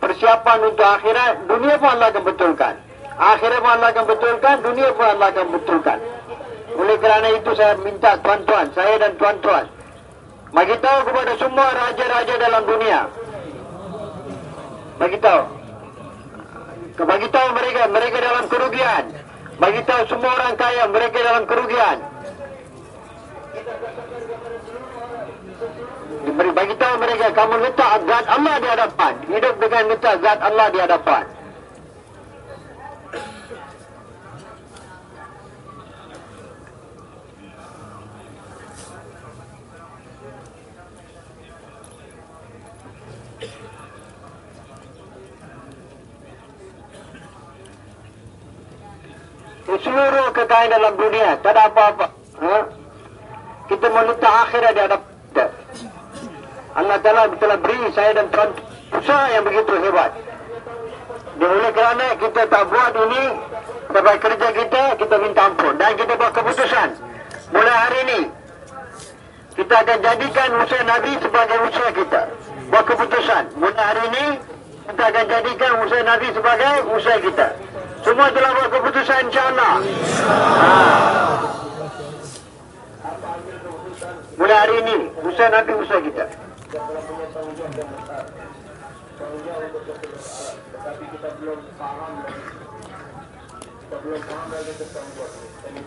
persiapan untuk akhirat, dunia pun Allah akan betulkan. Akhirat pun Allah akan betulkan, dunia pun Allah akan betulkan. Oleh kerana itu saya minta tuan-tuan, saya dan tuan-tuan, bagi tahu kepada semua raja-raja dalam dunia. Bagi tahu. Bagi tahu mereka, mereka dalam kerugian. Bagi tahu semua orang kaya mereka dalam kerugian. Bagi tahu mereka kamu letak zat Allah di hadapan. Hidup dengan letak zat Allah di hadapan. Seluruh kekayaan dalam dunia tak ada apa-apa. Ha? kita meletak akhirat di hadapan Allah Ta'ala telah beri saya dan Tuhan usaha yang begitu hebat. Dan oleh kerana kita tak buat ini sebab kerja kita kita minta ampun. Dan kita buat keputusan. Mulai hari ini kita akan jadikan usaha Nabi sebagai usaha kita. Buat keputusan. Mulai hari ini kita akan jadikan usaha Nabi sebagai usaha kita semua telah buat keputusan insyaAllah. Ha. Mulai hari ini, usaha Nabi usaha kita.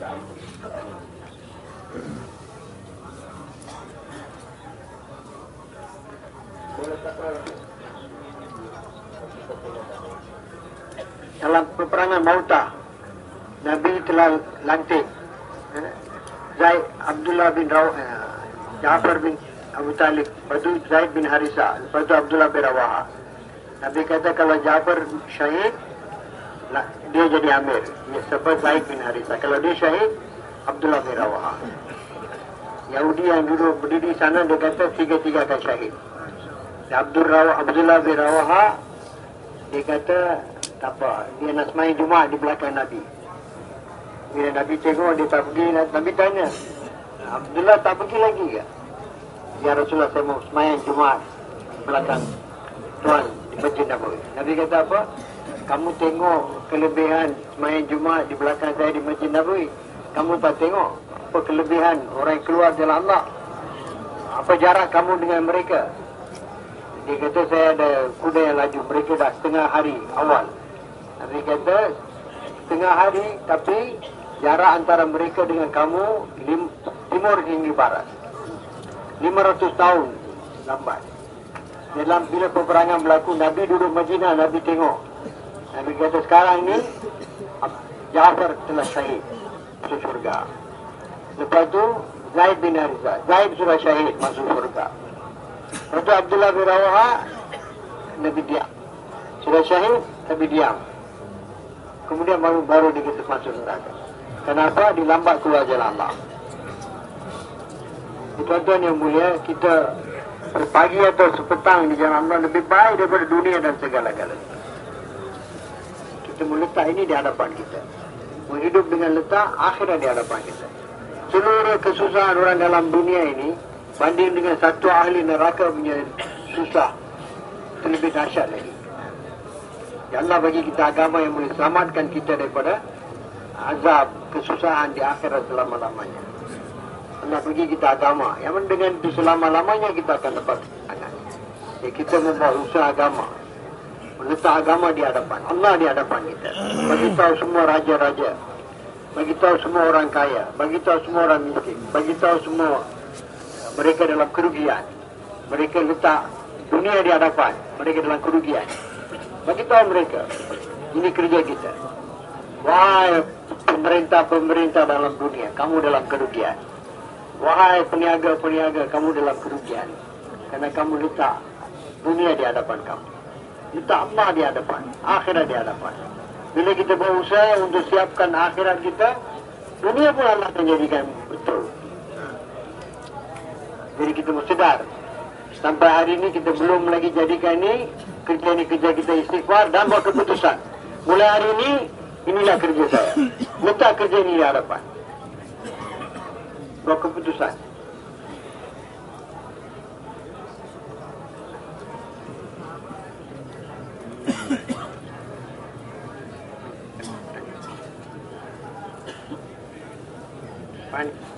Ampun. Boleh tak dalam peperangan Mauta Nabi telah lantik eh, Zaid Abdullah bin Raw eh, Jafar bin Abu Talib Lepas tu Zaid bin Harisa Lepas tu Abdullah bin Rawaha Nabi kata kalau Jafar syahid Dia jadi Amir ya, Sebab Zaid bin Harisa Kalau dia syahid Abdullah bin Rawaha Yahudi yang dulu berdiri sana Dia kata tiga-tiga akan syahid Abdullah, Abdullah bin Rawaha Dia kata tak apa. Dia nak semain Jumaat di belakang Nabi. Bila Nabi tengok dia tak pergi Nabi tanya Abdullah tak pergi lagi ke? Ya Rasulullah saya mau semain Jumaat di belakang Tuan di Masjid Nabi Nabi kata apa? Kamu tengok kelebihan semain Jumaat di belakang saya di Masjid Nabi kamu tak tengok apa kelebihan orang yang keluar jalan Allah? Apa jarak kamu dengan mereka? Dia kata saya ada kuda yang laju. Mereka dah setengah hari awal Kata setengah hari tapi jarak antara mereka dengan kamu lim, timur hingga barat. 500 tahun lambat. Dalam bila peperangan berlaku Nabi duduk Madinah Nabi tengok. Nabi kata sekarang ni Jafar telah syahid masuk surga. Lepas tu Zaid bin Harizah. Zaid sudah syahid masuk surga. Lepas tu Abdullah bin Rawaha Nabi diam. Sudah syahid Nabi diam kemudian baru baru kita masuk neraka. Kenapa dilambat keluar jalan Allah? Tuan-tuan yang mulia, kita berpagi atau sepetang di jalan Allah lebih baik daripada dunia dan segala-galanya. Kita meletak ini di hadapan kita. Menghidup dengan letak akhirat di hadapan kita. Seluruh kesusahan orang dalam dunia ini banding dengan satu ahli neraka punya susah terlebih dahsyat lagi. Ya Allah bagi kita agama yang boleh selamatkan kita daripada azab, kesusahan di akhirat selama-lamanya. Allah bagi kita agama yang dengan itu selama-lamanya kita akan dapat anak. Ya, kita membawa usaha agama. Meletak agama di hadapan. Allah di hadapan kita. Bagi tahu semua raja-raja. Bagi tahu semua orang kaya. Bagi tahu semua orang miskin. Bagi tahu semua mereka dalam kerugian. Mereka letak dunia di hadapan. Mereka dalam kerugian. Bagi tahu mereka, ini kerja kita. Wahai pemerintah-pemerintah dalam dunia, kamu dalam kerugian. Wahai peniaga-peniaga, kamu dalam kerugian. Karena kamu letak dunia di hadapan kamu. Letak Allah di hadapan, akhirat di hadapan. Bila kita berusaha untuk siapkan akhirat kita, dunia pun Allah akan jadikan betul. Jadi kita mesti sedar. Sampai hari ini kita belum lagi jadikan ini kerja ini kerja kita istighfar dan buat keputusan. Mulai hari ini, inilah kerja saya. Letak kerja ini di hadapan. Buat keputusan. Panik.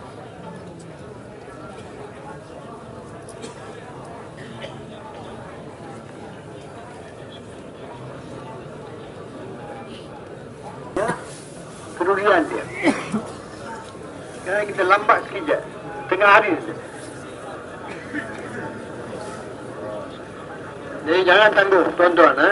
Durian dia. Sekarang kita lambat sekejap. Tengah hari saja. Jadi jangan tangguh tuan-tuan. Ha?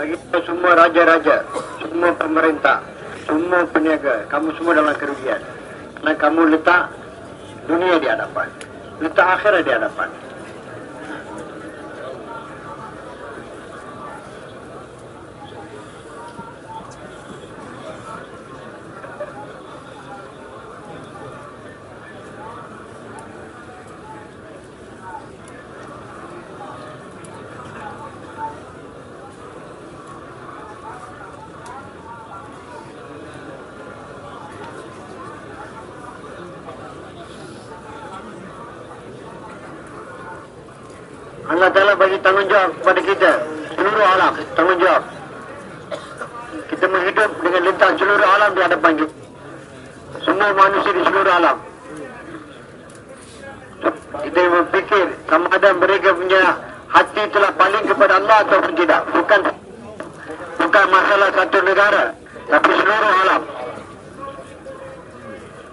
bagi semua raja-raja, semua pemerintah, semua peniaga, kamu semua dalam kerugian. Karena kamu letak dunia di hadapan, letak akhirat di hadapan. Allah Ta'ala bagi tanggungjawab kepada kita. Seluruh alam tanggungjawab. Kita menghidup dengan lintas seluruh alam di hadapan kita. Semua manusia di seluruh alam. Kita berfikir sama ada mereka punya hati telah paling kepada Allah ataupun tidak. Bukan bukan masalah satu negara tapi seluruh alam.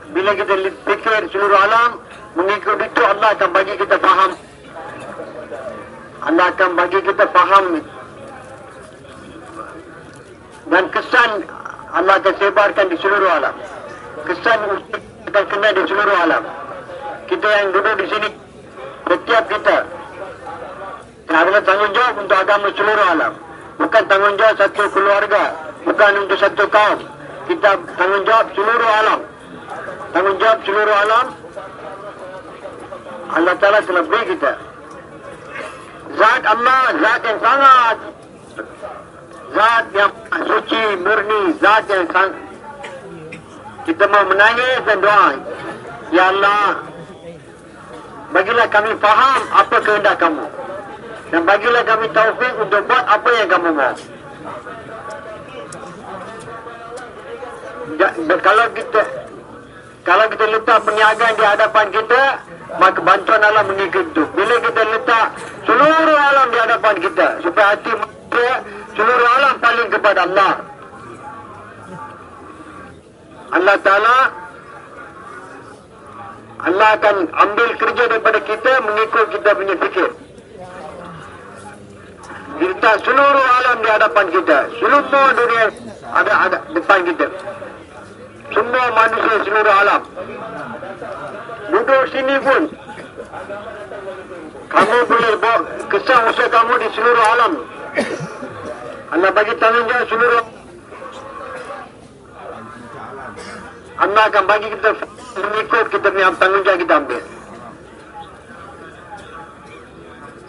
Bila kita fikir seluruh alam mengikut itu Allah akan bagi kita faham Allah akan bagi kita faham dan kesan Allah akan sebarkan di seluruh alam. Kesan akan kena di seluruh alam. Kita yang duduk di sini, setiap kita adalah tanggungjawab untuk agama seluruh alam. Bukan tanggungjawab satu keluarga, bukan untuk satu kaum. Kita tanggungjawab seluruh alam. Tanggungjawab seluruh alam. Allah Ta'ala telah beri kita Zat Allah, zat yang sangat. Zat yang suci, murni, zat yang sangat. Kita mau menangis dan doa. Ya Allah Bagilah kami faham apa kehendak kamu. Dan bagilah kami taufik untuk buat apa yang kamu mau. Kalau kita Kalau kita letak perniagaan di hadapan kita maka bantuan Allah mengikut itu. Bila kita letak seluruh alam di hadapan kita, supaya hati manusia seluruh alam paling kepada Allah. Allah Ta'ala Allah akan ambil kerja daripada kita mengikut kita punya fikir. Kita seluruh alam di hadapan kita. Seluruh dunia ada ada depan kita. Semua manusia seluruh alam. Duduk sini pun kamu boleh bawa kesan usaha kamu di seluruh alam. Allah bagi tanggungjawab seluruh. Allah akan bagi kita mengikut kita punya tanggungjawab kita ambil.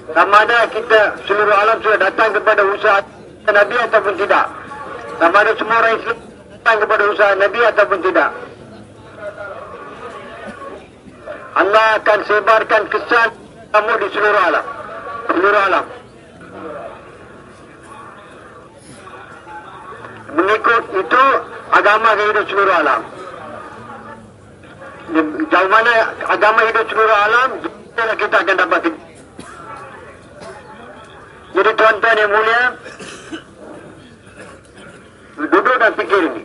Sama ada kita seluruh alam sudah datang kepada usaha Nabi ataupun tidak. Sama ada semua orang Islam datang kepada usaha Nabi ataupun tidak Allah akan sebarkan kesan kamu di seluruh alam. Seluruh alam. Mengikut itu agama hidup seluruh alam. Jauh mana agama hidup seluruh alam, kita akan dapat Jadi tuan-tuan yang mulia, duduk dan fikir ini.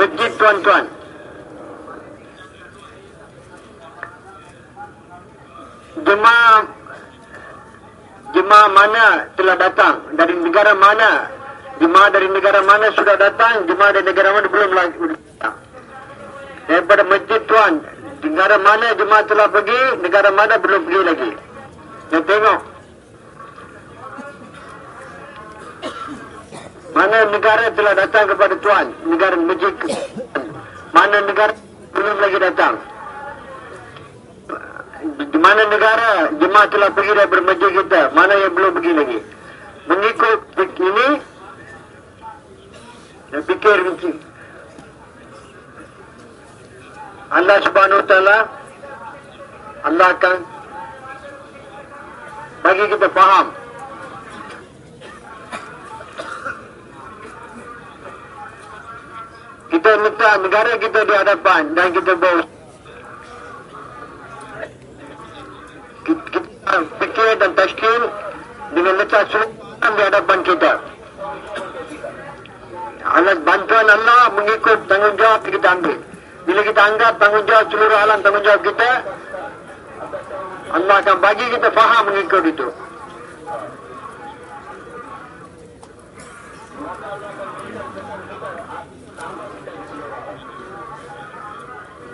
masjid tuan-tuan. Jemaah jemaah mana telah datang dari negara mana? Jemaah dari negara mana sudah datang? Jemaah dari negara mana belum lagi datang? Daripada masjid tuan, negara mana jemaah telah pergi, negara mana belum pergi lagi? Kita tengok. Mana negara telah datang kepada Tuhan? Negara masjid. Mana negara belum lagi datang? Di mana negara jemaah telah pergi dari bermasjid kita? Mana yang belum pergi lagi? Mengikut ini, saya fikir. Allah subhanahu ta'ala Allah akan bagi kita faham kita letak negara kita di hadapan dan kita bawa kita, fikir dan tashkil dengan letak sultan di hadapan kita. Alas bantuan Allah mengikut tanggungjawab yang kita ambil. Bila kita anggap tanggungjawab seluruh alam tanggungjawab kita, Allah akan bagi kita faham mengikut itu.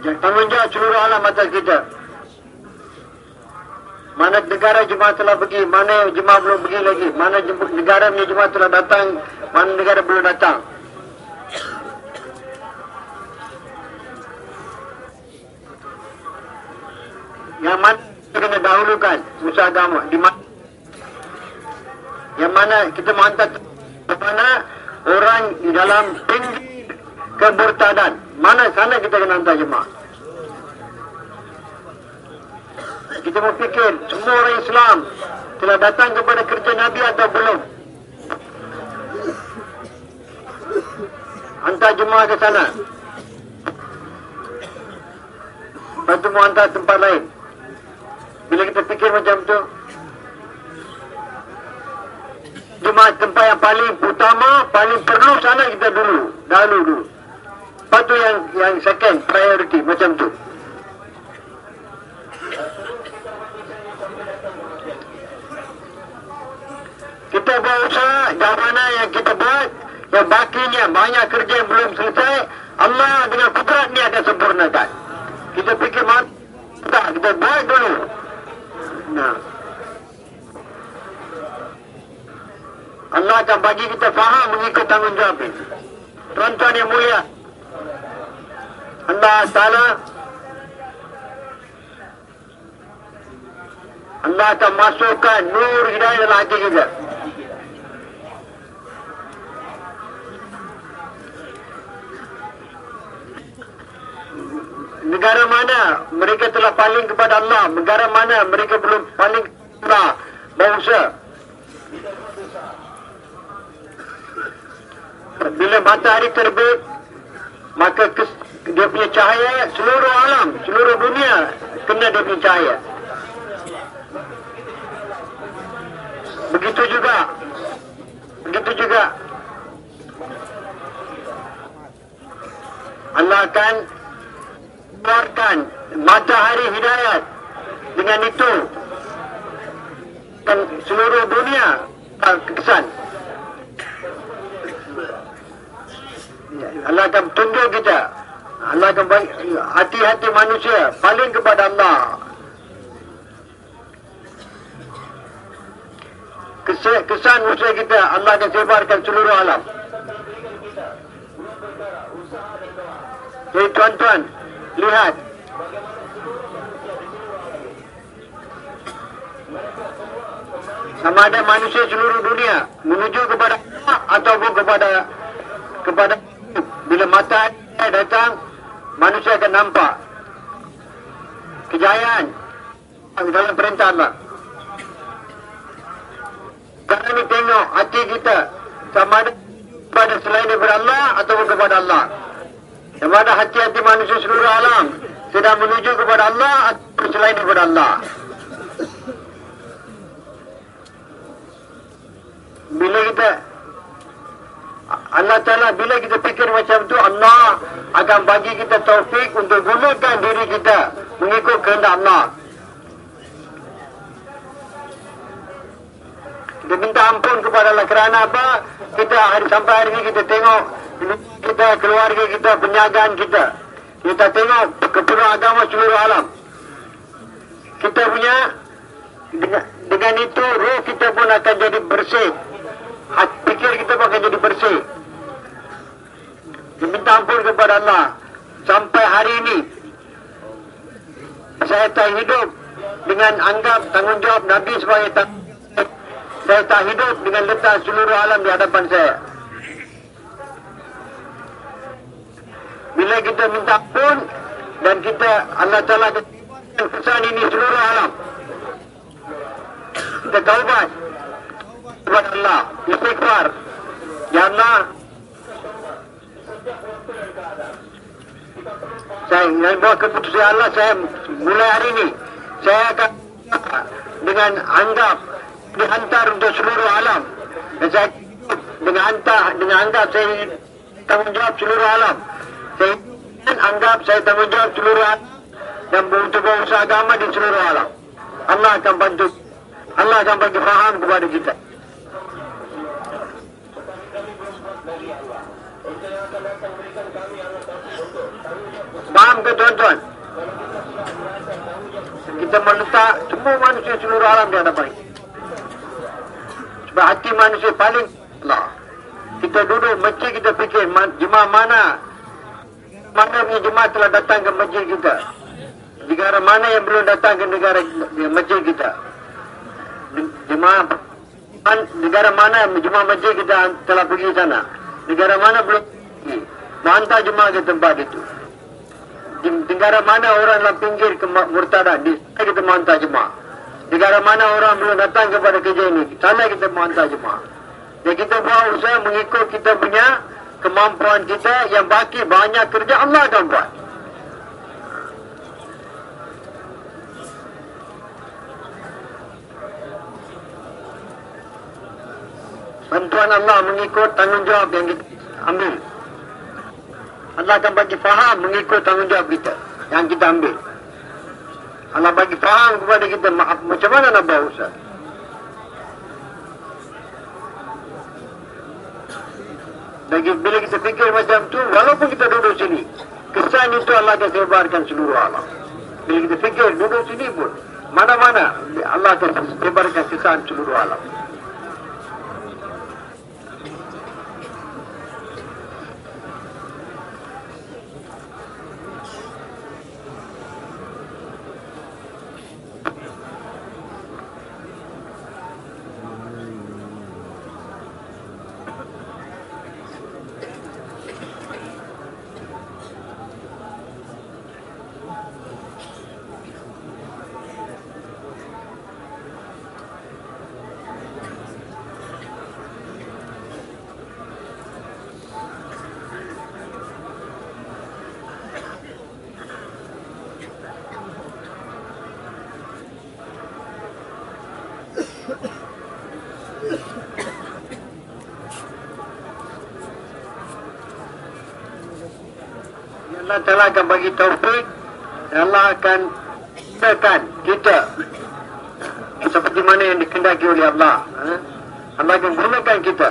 Jangan tanggungjawab seluruh alam atas kita. Mana negara jemaah telah pergi, mana jemaah belum pergi lagi, mana negara punya jemaah telah datang, mana negara belum datang. Yang mana kita kena dahulukan usaha agama di mana yang mana kita menghantar ke mana orang di dalam tinggi kebertadan mana sana kita kena hantar jemaah kita berfikir semua orang Islam telah datang kepada kerja Nabi atau belum? Hantar jemaah ke sana. Lepas tu hantar tempat lain. Bila kita fikir macam tu Jemaah tempat yang paling utama Paling perlu sana kita dulu Dahulu dulu. Lepas tu yang yang second priority Macam tu Kita buat usaha Yang mana yang kita buat Yang bakinya banyak kerja yang belum selesai Allah dengan kudrat ni akan sempurnakan Kita fikir Tak, kita buat dulu Nah. Allah akan bagi kita faham mengikut tanggungjawab ini. Tuan-tuan yang mulia. Allah Ta'ala Allah akan masukkan nur hidayah dalam hati kita. Negara mana mereka telah paling kepada Allah? Negara mana mereka belum paling kepada bangsa? Bila matahari terbit maka kes, dia punya cahaya seluruh alam seluruh dunia kena dia punya cahaya. Begitu juga begitu juga. Allah akan keluarkan matahari hidayat. Dengan itu seluruh dunia kesan. Allah akan tunjuk kita. Allah akan hati-hati manusia. Paling kepada Allah. Kesan usaha kita Allah akan sebarkan seluruh alam. Jadi tuan-tuan lihat. Sama ada manusia seluruh dunia. Menuju kepada Allah ataupun kepada kepada bila mata datang manusia akan nampak. Kejayaan. Dalam perintah Allah. Sekarang ni tengok hati kita. Sama ada kepada selain daripada Allah ataupun kepada Allah mana hati-hati manusia seluruh alam sedang menuju kepada Allah atau selain daripada Allah. Bila kita Allah Ta'ala bila kita fikir macam tu Allah akan bagi kita taufik untuk gunakan diri kita mengikut kehendak Allah. Kita minta ampun kepada Allah kerana apa? Kita hari sampai hari ini kita tengok kita, keluarga kita, penyagaan kita. Kita tengok keperluan agama seluruh alam. Kita punya, dengan, dengan itu roh kita pun akan jadi bersih. Hati pikir kita pun akan jadi bersih. Minta ampun kepada Allah. Sampai hari ini, saya tak hidup dengan anggap tanggungjawab Nabi sebagai tanggungjawab. Saya tak hidup dengan letak seluruh alam di hadapan saya. Bila kita minta pun dan kita Allah Taala kesan ini seluruh alam. Kita taubat kepada Allah, istighfar. Ya Allah, saya yang buat keputusan Allah saya mulai hari ini saya akan dengan anggap dihantar untuk seluruh alam dan saya dengan hantar dengan anggap saya tanggungjawab seluruh alam saya anggap saya tanggungjawab seluruh alam dan untuk berusaha agama di seluruh alam Allah akan bantu Allah akan bagi faham kepada kita Faham ke tuan-tuan? Kita meletak semua manusia seluruh alam di hadapan Sebab hati manusia paling Allah. Kita duduk masjid kita fikir jemaah mana mana punya jemaah telah datang ke masjid kita. Negara mana yang belum datang ke negara masjid kita. Jemaah negara mana jemaah masjid kita telah pergi sana. Negara mana belum pergi. Mantap jemaah ke tempat itu negara mana orang dalam pinggir ke murtadan di sana kita menghantar jemaah negara mana orang belum datang kepada kerja ini sana kita menghantar jemaah dan kita buat usaha mengikut kita punya kemampuan kita yang baki banyak kerja Allah akan buat bantuan Allah mengikut tanggungjawab yang kita ambil Allah akan bagi faham mengikut tanggungjawab kita yang kita ambil. Allah bagi faham kepada kita macam mana nak buat usaha. Bagi bila kita fikir macam tu, walaupun kita duduk sini, kesan itu Allah akan sebarkan seluruh alam. Bila kita fikir duduk sini pun, mana-mana Allah akan sebarkan kesan seluruh alam. Allah Ta'ala akan bagi taufik Allah akan tekan kita. Seperti mana yang dikendaki oleh Allah ha? Allah akan gunakan kita.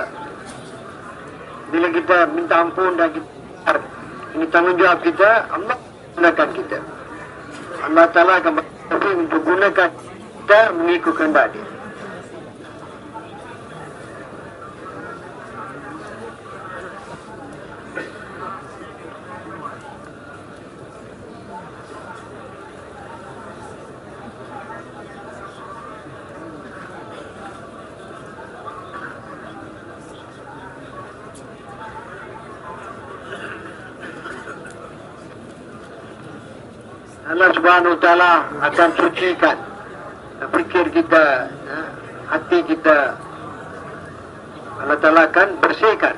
Bila kita minta ampun dan kita ini tanggungjawab kita Allah gunakan kita. Allah Ta'ala akan bagi taufik untuk gunakan kita mengikut kehendak dia Allah Subhanahu Wa Taala akan sucikan fikir kita, ya, hati kita. Allah Taala akan bersihkan.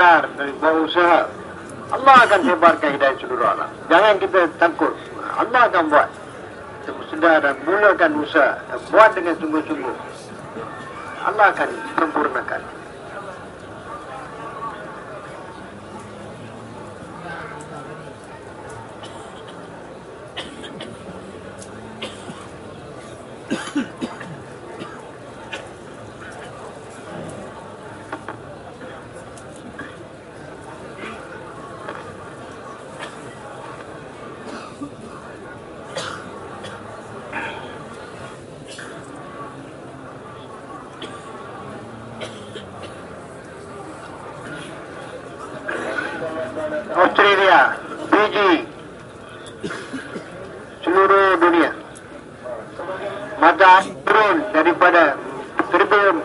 sedar dari berusaha Allah akan sebarkan hidayah seluruh alam. Jangan kita takut. Allah akan buat. Sedar dan mulakan usaha. Buat dengan sungguh-sungguh. Allah akan sempurnakan. Australia, Fiji, seluruh dunia. Matahari turun daripada terbit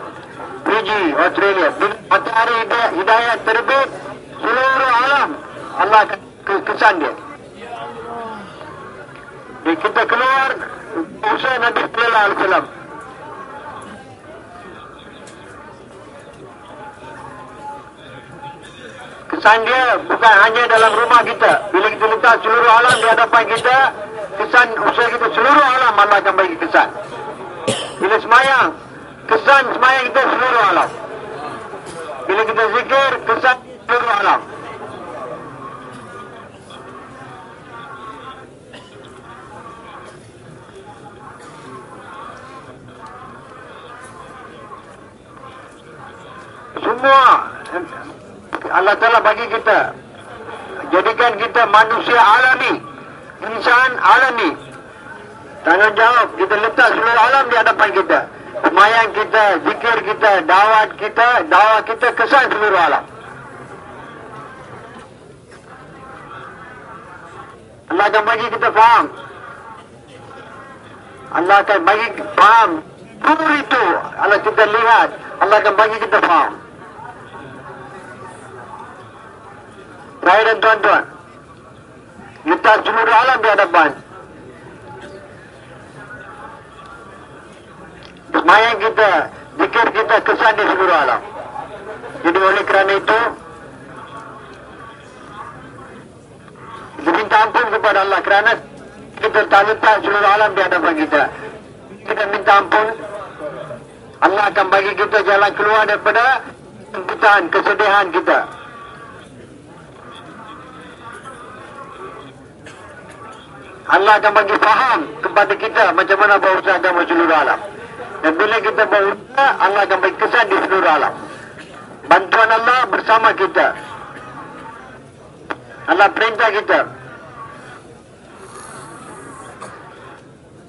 Fiji, Australia. Matahari hidayah terbit seluruh alam. Allah kesan dia. Jadi kita keluar usaha Nabi Sallallahu Alaihi Wasallam. Kesan dia bukan hanya dalam rumah kita. Bila kita letak seluruh alam di hadapan kita, kesan usaha kita seluruh alam Allah akan bagi kesan. Bila semayang, kesan semayang kita seluruh alam. Bila kita zikir, kesan seluruh alam. Semua Allah Ta'ala bagi kita Jadikan kita manusia alami. Insan alami. Tanggungjawab kita letak seluruh alam di hadapan kita. Semayang kita, zikir kita, dawat kita Dawat kita kesan seluruh alam. Allah akan bagi kita faham. Allah akan bagi faham. Nur itu Allah kita lihat Allah akan bagi kita faham. Saya dan tuan-tuan Kita seluruh alam di hadapan. Semayang kita Zikir kita kesan di seluruh alam. Jadi oleh kerana itu minta ampun kepada Allah Kerana kita tak letak seluruh alam di hadapan kita. Kita minta ampun Allah akan bagi kita jalan keluar daripada kesedihan kita Allah akan bagi faham kepada kita macam mana berusaha agama seluruh alam. Dan bila kita berusaha, Allah akan bagi kesan di seluruh alam. Bantuan Allah bersama kita. Allah perintah kita.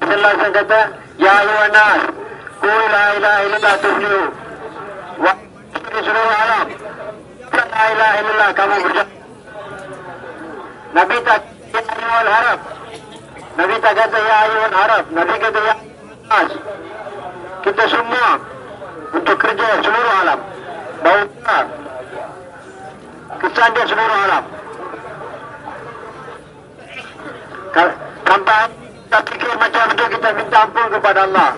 Allah SWT kata, Ya ayuhanas, Kul la ilaha illallah tuflihu. Wa seluruh alam. La ilaha illallah kamu berjaya. Nabi tak Ya ayuhal harap. Nabi tak kata ya ayuhan Arab. Nabi kata ya Mas. Kita semua untuk kerja seluruh alam. Bahawa kesan dia seluruh alam. Sampai kita fikir macam itu kita minta ampun kepada Allah.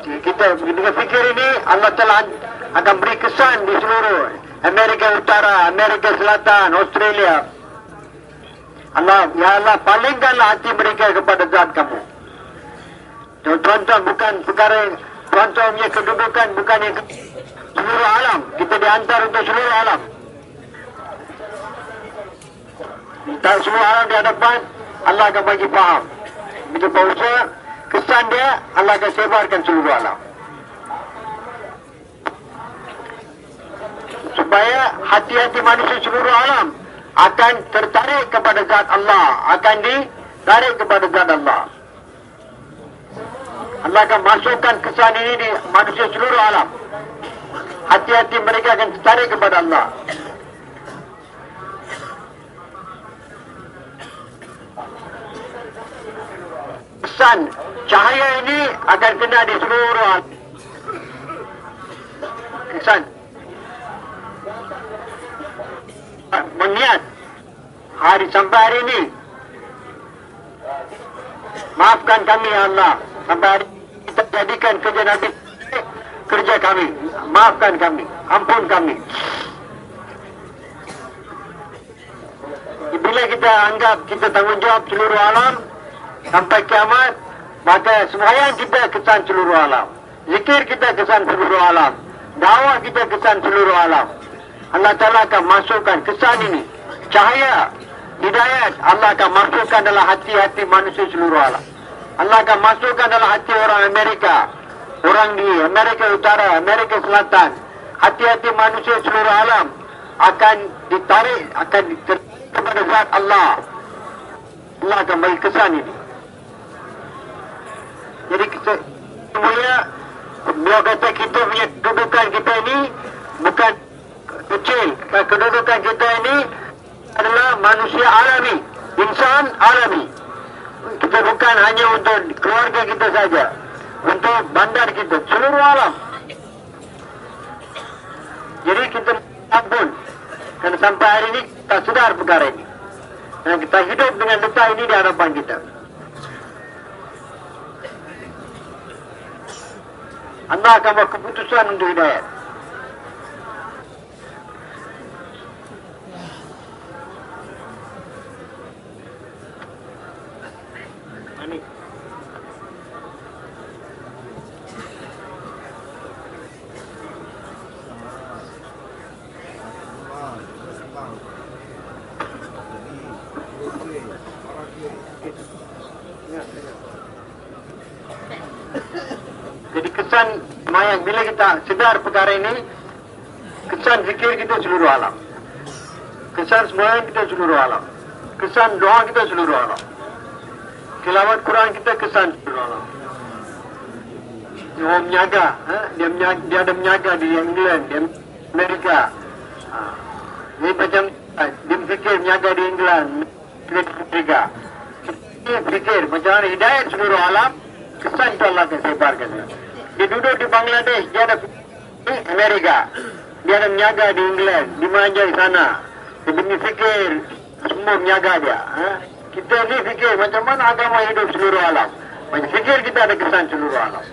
Kita dengan fikir ini Allah telah akan beri kesan di seluruh Amerika Utara, Amerika Selatan, Australia, Allah, Ya Allah, palingkanlah hati mereka kepada zat kamu. Tuan-tuan, bukan perkara tuan-tuan punya kedudukan, bukan yang seluruh alam. Kita diantar untuk seluruh alam. Tak semua alam di hadapan, Allah akan bagi faham. Bila berusaha, kesan dia, Allah akan sebarkan seluruh alam. Supaya hati-hati manusia seluruh alam akan tertarik kepada zat Allah akan ditarik kepada zat Allah. Allah akan masukkan kesan ini di manusia seluruh alam. Hati-hati mereka akan tertarik kepada Allah. Kesan cahaya ini akan kena di seluruh alam. Kesan meniat hari sampai hari ini. Maafkan kami ya Allah. Sampai hari kita jadikan kerja Nabi kerja kami. Maafkan kami. Ampun kami. Bila kita anggap kita tanggungjawab seluruh alam sampai kiamat maka semayang kita kesan seluruh alam. Zikir kita kesan seluruh alam. Dakwah kita kesan seluruh alam Allah Ta'ala akan masukkan kesan ini. Cahaya hidayat Allah akan masukkan dalam hati-hati manusia seluruh alam. Allah akan masukkan dalam hati orang Amerika orang di Amerika Utara Amerika Selatan. Hati-hati manusia seluruh alam akan ditarik akan ditarik kepada zat Allah. Allah akan bagi kesan ini. Jadi kita mulia beliau kata kita punya kedudukan kita ini bukan kecil. Kedudukan kita ini adalah manusia alami. Insan alami. Kita bukan hanya untuk keluarga kita saja. Untuk bandar kita. Seluruh alam. Jadi kita ampun. Karena sampai hari ini kita sedar perkara ini. Dan kita hidup dengan letak ini di hadapan kita. Anda akan buat keputusan untuk hidayat. Ini. Jadi kesan mayang bila kita sedar perkara ini, kesan zikir kita seluruh alam. Kesan sembahyang kita seluruh alam. Kesan doa kita seluruh alam. Tilawat Quran kita kesan seluruh alam. Dia menyaga, ha? dia, menyaga, dia ada menyaga di England, di Amerika. Ha. Ini macam dia fikir menyaga di England, di Amerika. Dia fikir macam mana hidayat seluruh alam, kesan itu Allah akan sebarkan. Dia duduk di Bangladesh, dia ada di Amerika. Dia ada menyaga di England, di mana di sana. Dia punya fikir, semua menyaga dia. Ha? Kita ni fikir macam mana agama hidup seluruh alam. Macam fikir kita ada kesan seluruh alam.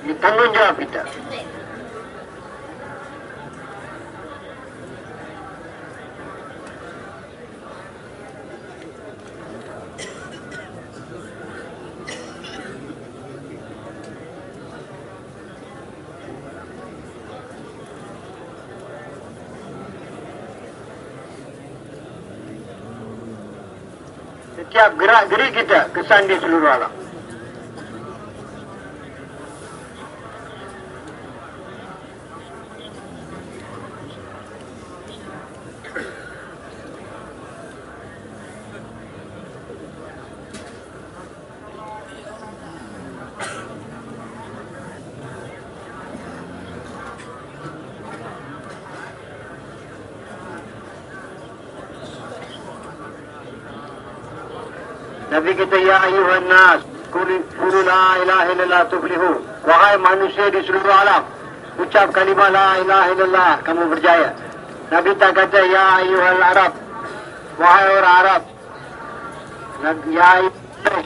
Ini tanggungjawab kita. Setiap gerak geri kita kesan di seluruh alam. Kata ya ayuhan nas kulu la ilaha illallah tuflihu. Wahai manusia di seluruh alam ucap kalimah la ilaha illallah kamu berjaya. Nabi tak kata ya ayuhal arab. Wahai orang Arab Nabi, ya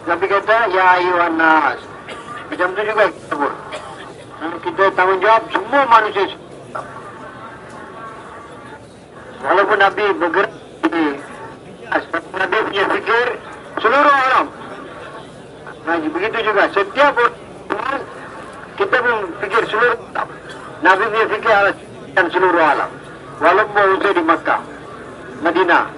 Nabi kata ya ayuhan nas macam tu juga kita pun kita tanggungjawab semua manusia. Walaupun Nabi bergerak Nabi punya fikir seluruh alam. Nah, begitu juga setiap orang kita pun fikir seluruh alam. Nabi punya fikir dan seluruh alam. Walaupun usia di Makkah, Madinah.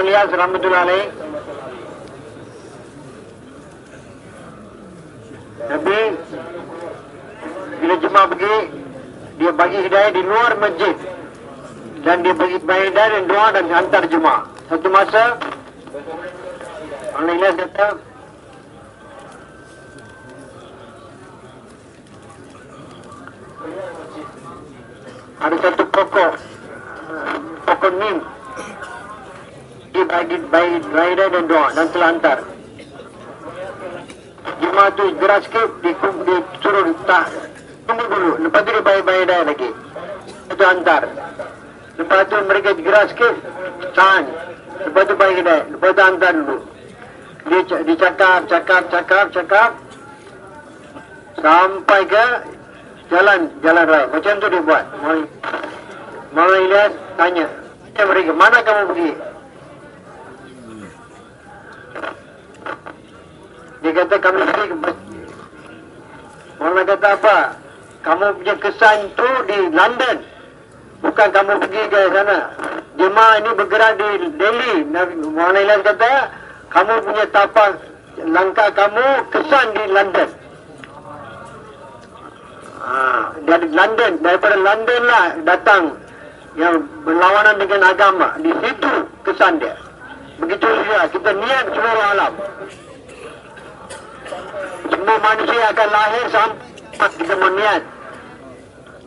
Rahmatullah alaih Nabi bila jemaah pergi dia bagi hidayah di luar masjid. Dan dia bagi hidayah dan doa dan hantar jemaah satu masa Muhammad Ilyas kata ada satu pokok pokok nim dia bagi rider dan doa dan telantar. Jemaah tu gerak sikit, di, di suruh tak tunggu dulu. Lepas tu dia baik-baik dah lagi. Itu hantar. Lepas tu mereka gerak sikit, tahan. Lepas tu bagi kedai. Lepas tu hantar dulu. Dia, dia cakap, cakap, cakap, cakap. Sampai ke jalan jalan raya. Macam tu dia buat. Ilyas tanya. Tanya mereka, mana kamu pergi? Dia kata kami masjid. Mama kata apa? Kamu punya kesan tu di London. Bukan kamu pergi ke sana. Jemaah ini bergerak di Delhi. Mama Ilyas kata, kamu punya tapak langkah kamu kesan di London. Ha, dari London, daripada London lah datang yang berlawanan dengan agama. Di situ kesan dia. Begitu juga kita niat seluruh alam. Semua manusia akan lahir sampai kita meniat.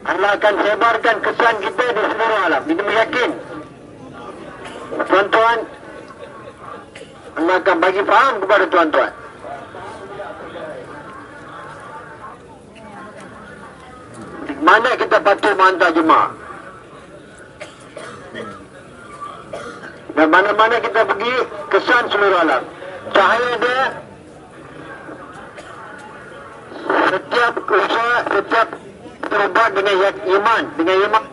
Allah akan sebarkan kesan kita di seluruh alam. Kita meyakin. Tuan-tuan, Allah akan bagi faham kepada tuan-tuan. Di mana kita patut menghantar jemaah? Dan mana-mana kita pergi, kesan seluruh alam. Cahaya dia, setiap usaha, setiap terbuat dengan iman, dengan iman.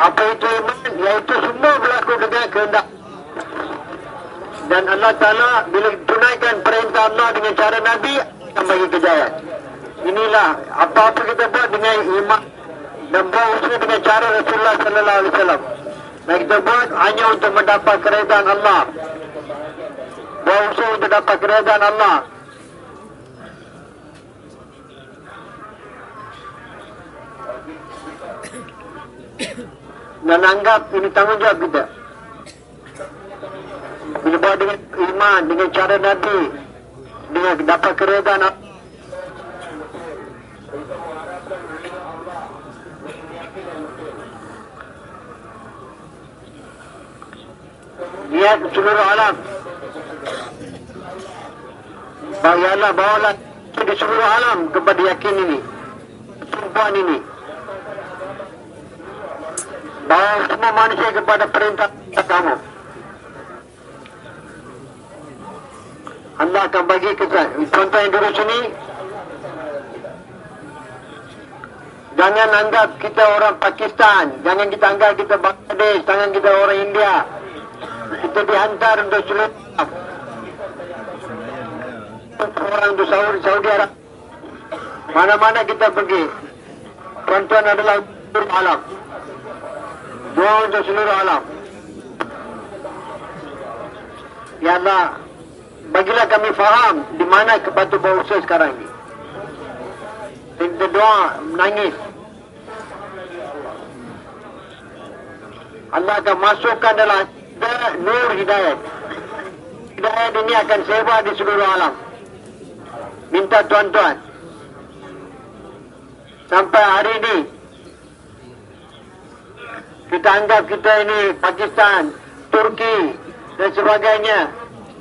Apa itu iman? Iaitu semua berlaku dengan kehendak. Dan Allah Ta'ala bila tunaikan perintah Allah dengan cara Nabi, akan bagi kejayaan. Inilah apa-apa kita buat dengan iman dan berusaha dengan cara Rasulullah Sallallahu Alaihi Wasallam. Dan kita buat hanya untuk mendapat keredaan Allah. Berusaha untuk dapat keredaan Allah. Dan anggap ini tanggungjawab kita. Buat dengan iman, dengan cara Nabi, dengan dapat keredaan Allah. niat seluruh alam. Bahagianlah bawalah di seluruh alam kepada yakin ini. Sumpah ini. Bawa semua manusia kepada perintah kamu. Allah akan bagi kesan. Contoh yang dulu sini. Jangan anggap kita orang Pakistan. Jangan kita anggap kita Bangladesh. Jangan kita orang India kita dihantar untuk seluruh orang untuk Saudi, Saudi Arab. Mana-mana kita pergi, tuan-tuan adalah seluruh alam. Doa untuk seluruh alam. Ya Allah, bagilah kami faham di mana kepatu berusaha sekarang ini. Kita doa, menangis. Allah akan masukkan dalam nur hidayat. Hidayat ini akan sebar di seluruh alam. Minta tuan-tuan. Sampai hari ini. Kita anggap kita ini Pakistan, Turki dan sebagainya.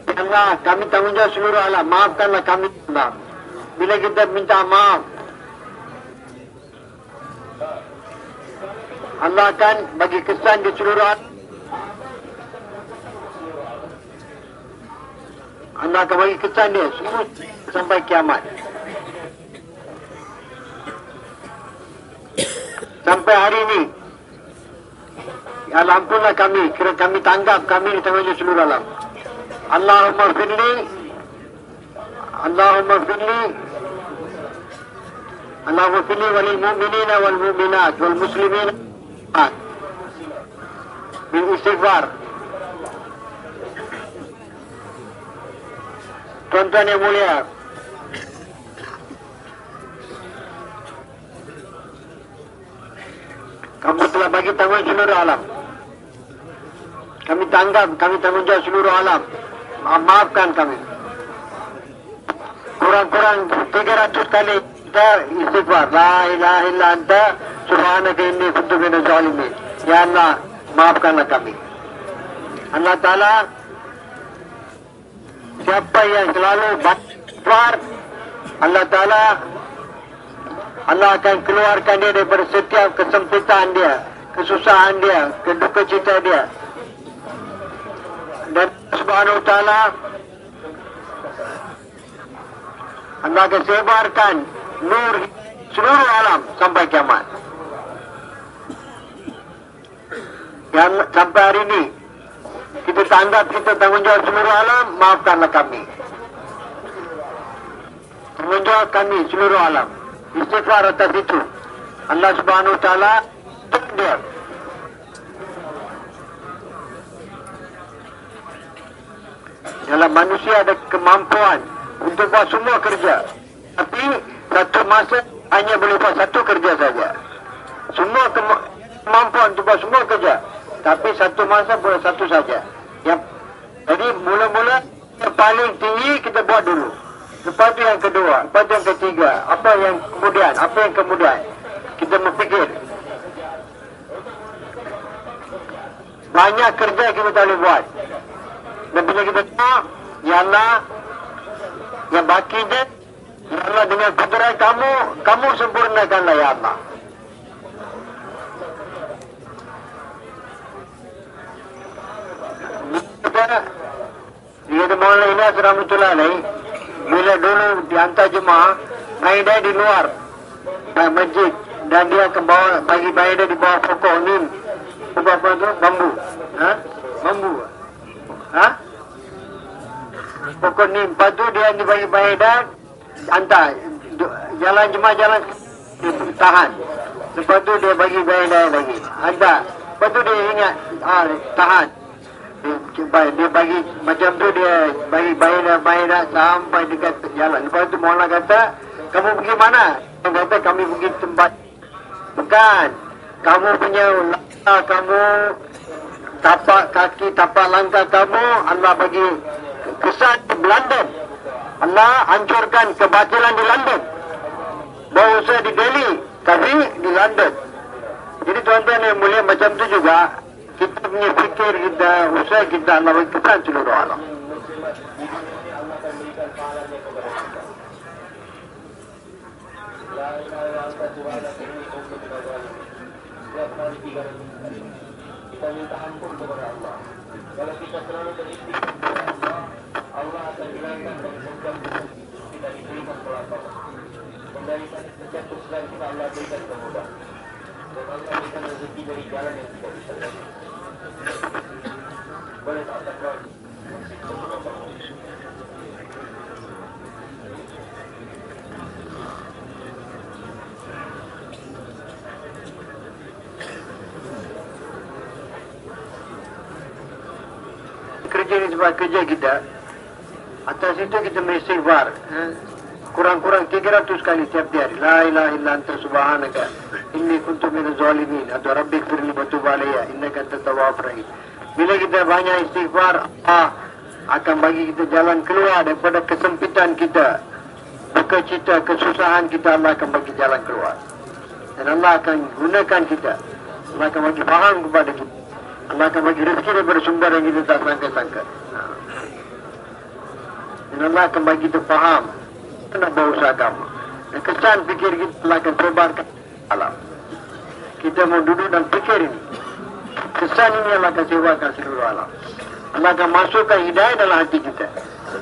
Allah, kami tanggungjawab seluruh alam. Maafkanlah kami. Allah. Bila kita minta maaf. Allah akan bagi kesan di seluruh alam. anda akan bagi kesan dia semua sampai kiamat. Sampai hari ini. Ya ampunlah kami. Kira kami tanggap kami di tengah seluruh alam. Allahumma firli. Allahumma firli. Allahumma firli walil mu'minina wal mu'minat wal muslimin. Bil istighfar. Tuan-tuan yang mulia. Kamu telah bagi tanggung seluruh alam. Kami tanggap, kami tanggung jawab seluruh alam. Maafkan kami. Kurang-kurang 300 kali kita istighfar. La ilaha illa anta subhanaka inni kuntu minaz zalimin. Ya Allah, maafkanlah kami. Allah Ta'ala siapa yang selalu bakar Allah Ta'ala Allah akan keluarkan dia daripada setiap kesempitan dia kesusahan dia, keduka cita dia. Dan Subhanahu wa taala Allah akan sebarkan nur seluruh alam sampai kiamat. Yang sampai hari ini kita tanggap kita tanggungjawab seluruh alam, maafkanlah kami. Tanggungjawab kami seluruh alam. Istighfar atas itu. Allah Subhanahu Wa Taala dia. Dalam manusia ada kemampuan untuk buat semua kerja. Tapi satu masa hanya boleh buat satu kerja saja. Semua kemampuan untuk buat semua kerja. Tapi satu masa boleh satu saja. Yang, jadi mula-mula yang paling tinggi kita buat dulu. Lepas itu yang kedua, lepas itu yang ketiga. Apa yang kemudian, apa yang kemudian. Kita berfikir. Banyak kerja kita boleh buat. Dan bila kita tahu, Ya Allah, yang baki je, Ya Allah dengan kudrat kamu, kamu sempurnakanlah Ya Allah. Kita, dia ada mahu ini asramutullah ni, bila dulu diantar jemaah, main dia di luar, uh, masjid, dan dia akan bawa, bagi bayi dia di bawah pokok ni, pokok apa tu? Bambu. Ha? Bambu. Ha? Pokok ni, lepas tu dia dibagi bayi dia, hantar, jalan jemaah jalan, dia tahan. Lepas tu dia bagi dia lagi, hantar. Lepas tu dia ingat, ah, tahan dia, dia bagi macam tu dia bagi dah sampai dekat jalan. Lepas tu Maulana kata, kamu pergi mana? Dia kata kami pergi tempat. Bukan. Kamu punya kamu, tapak kaki, tapak langkah kamu, Allah bagi kesan di London. Allah hancurkan kebatilan di London. Bawa usaha di Delhi, tapi di London. Jadi tuan-tuan yang mulia macam tu juga, kita punya fikir kita, usaha kita Allah bagi kesan seluruh alam. Kita minta ampun kepada Allah. Kalau kita selalu beristighfar Allah akan hilangkan kemudian kita diberikan kelapangan. Kembali pada setiap usaha kita Allah berikan kemudahan. Dan Allah berikan rezeki dari jalan yang kita bisa lalui. Boleh tak takkan? Ni sebab kerja kita. Atas itu kita beristighfar. Eh? Kurang-kurang 300 kali tiap hari. La ilaha illa anta subhanaka. Inni kuntu minaz zalimin. Atau rabbik firli batub alaiya. Innaka anta tawaf rahim. Bila kita banyak istighfar, Allah akan bagi kita jalan keluar daripada kesempitan kita. Buka cita, kesusahan kita, Allah akan bagi jalan keluar. Dan Allah akan gunakan kita. Allah akan bagi faham kepada kita. Allah akan bagi rezeki daripada sumber yang kita tak sangka-sangka. Dan Allah akan bagi kita faham. Kenapa berusaha agama. Dan kesan fikir kita Allah akan sebarkan alam. Kita mau duduk dan fikir ini. Kesan ini Allah akan sebarkan seluruh alam. Allah akan masukkan hidayah dalam hati kita.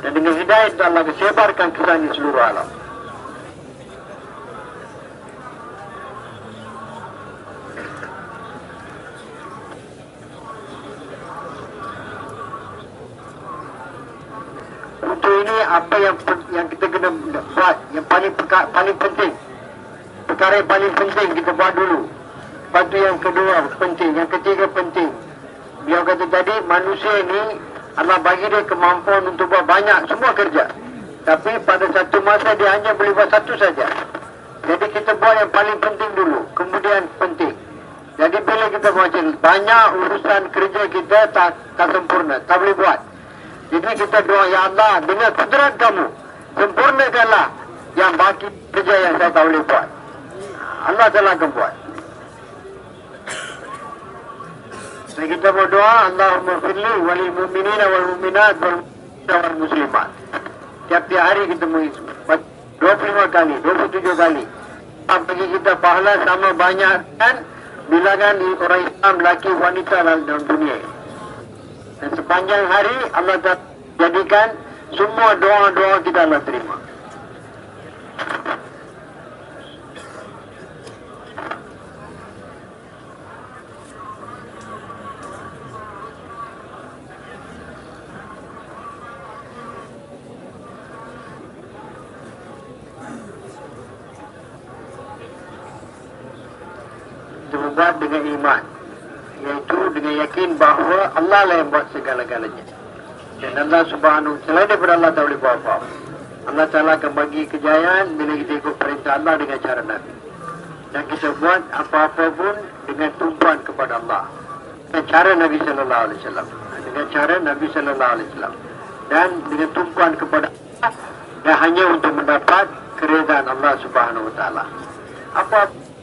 Dan dengan hidayah Allah akan sebarkan kesan di seluruh alam. Untuk ini apa yang yang kita kena buat yang paling paling penting. Perkara yang paling penting kita buat dulu. Lepas tu yang kedua penting yang ketiga penting. Beliau kata tadi manusia ini Allah bagi dia kemampuan untuk buat banyak semua kerja. Tapi pada satu masa dia hanya boleh buat satu saja. Jadi kita buat yang paling penting dulu kemudian penting. Jadi bila kita buat banyak urusan kerja kita tak tak sempurna tak boleh buat jadi kita doa, Ya Allah, dengan kudrat kamu, sempurnakanlah yang baki kerja yang saya tak boleh buat. Allah telah akan buat. Dan kita berdoa, Allahumma firli walil mu'minina wal mu'minat wal wal muslimat. Tiap-tiap hari kita mengisi. 25 kali, 27 kali. Bagi kita pahala sama banyak kan bilangan orang Islam laki wanita dalam dunia. Dan sepanjang hari Allah jadikan semua doa-doa kita Allah terima. Dengan iman Iaitu dengan yakin bahawa Allah lah yang buat segala-galanya. Dan Allah subhanahu Selain daripada Allah tak boleh buat apa-apa. Allah Ta'ala akan bagi kejayaan Bila kita ikut perintah Allah dengan cara Nabi. Dan kita buat apa-apa pun Dengan tumpuan kepada Allah. Dengan cara Nabi Sallallahu Alaihi Wasallam. Dengan cara Nabi Sallallahu Alaihi Wasallam. Dan dengan tumpuan kepada Allah. Dan hanya untuk mendapat keredaan Allah Subhanahu Wa Ta'ala. Apa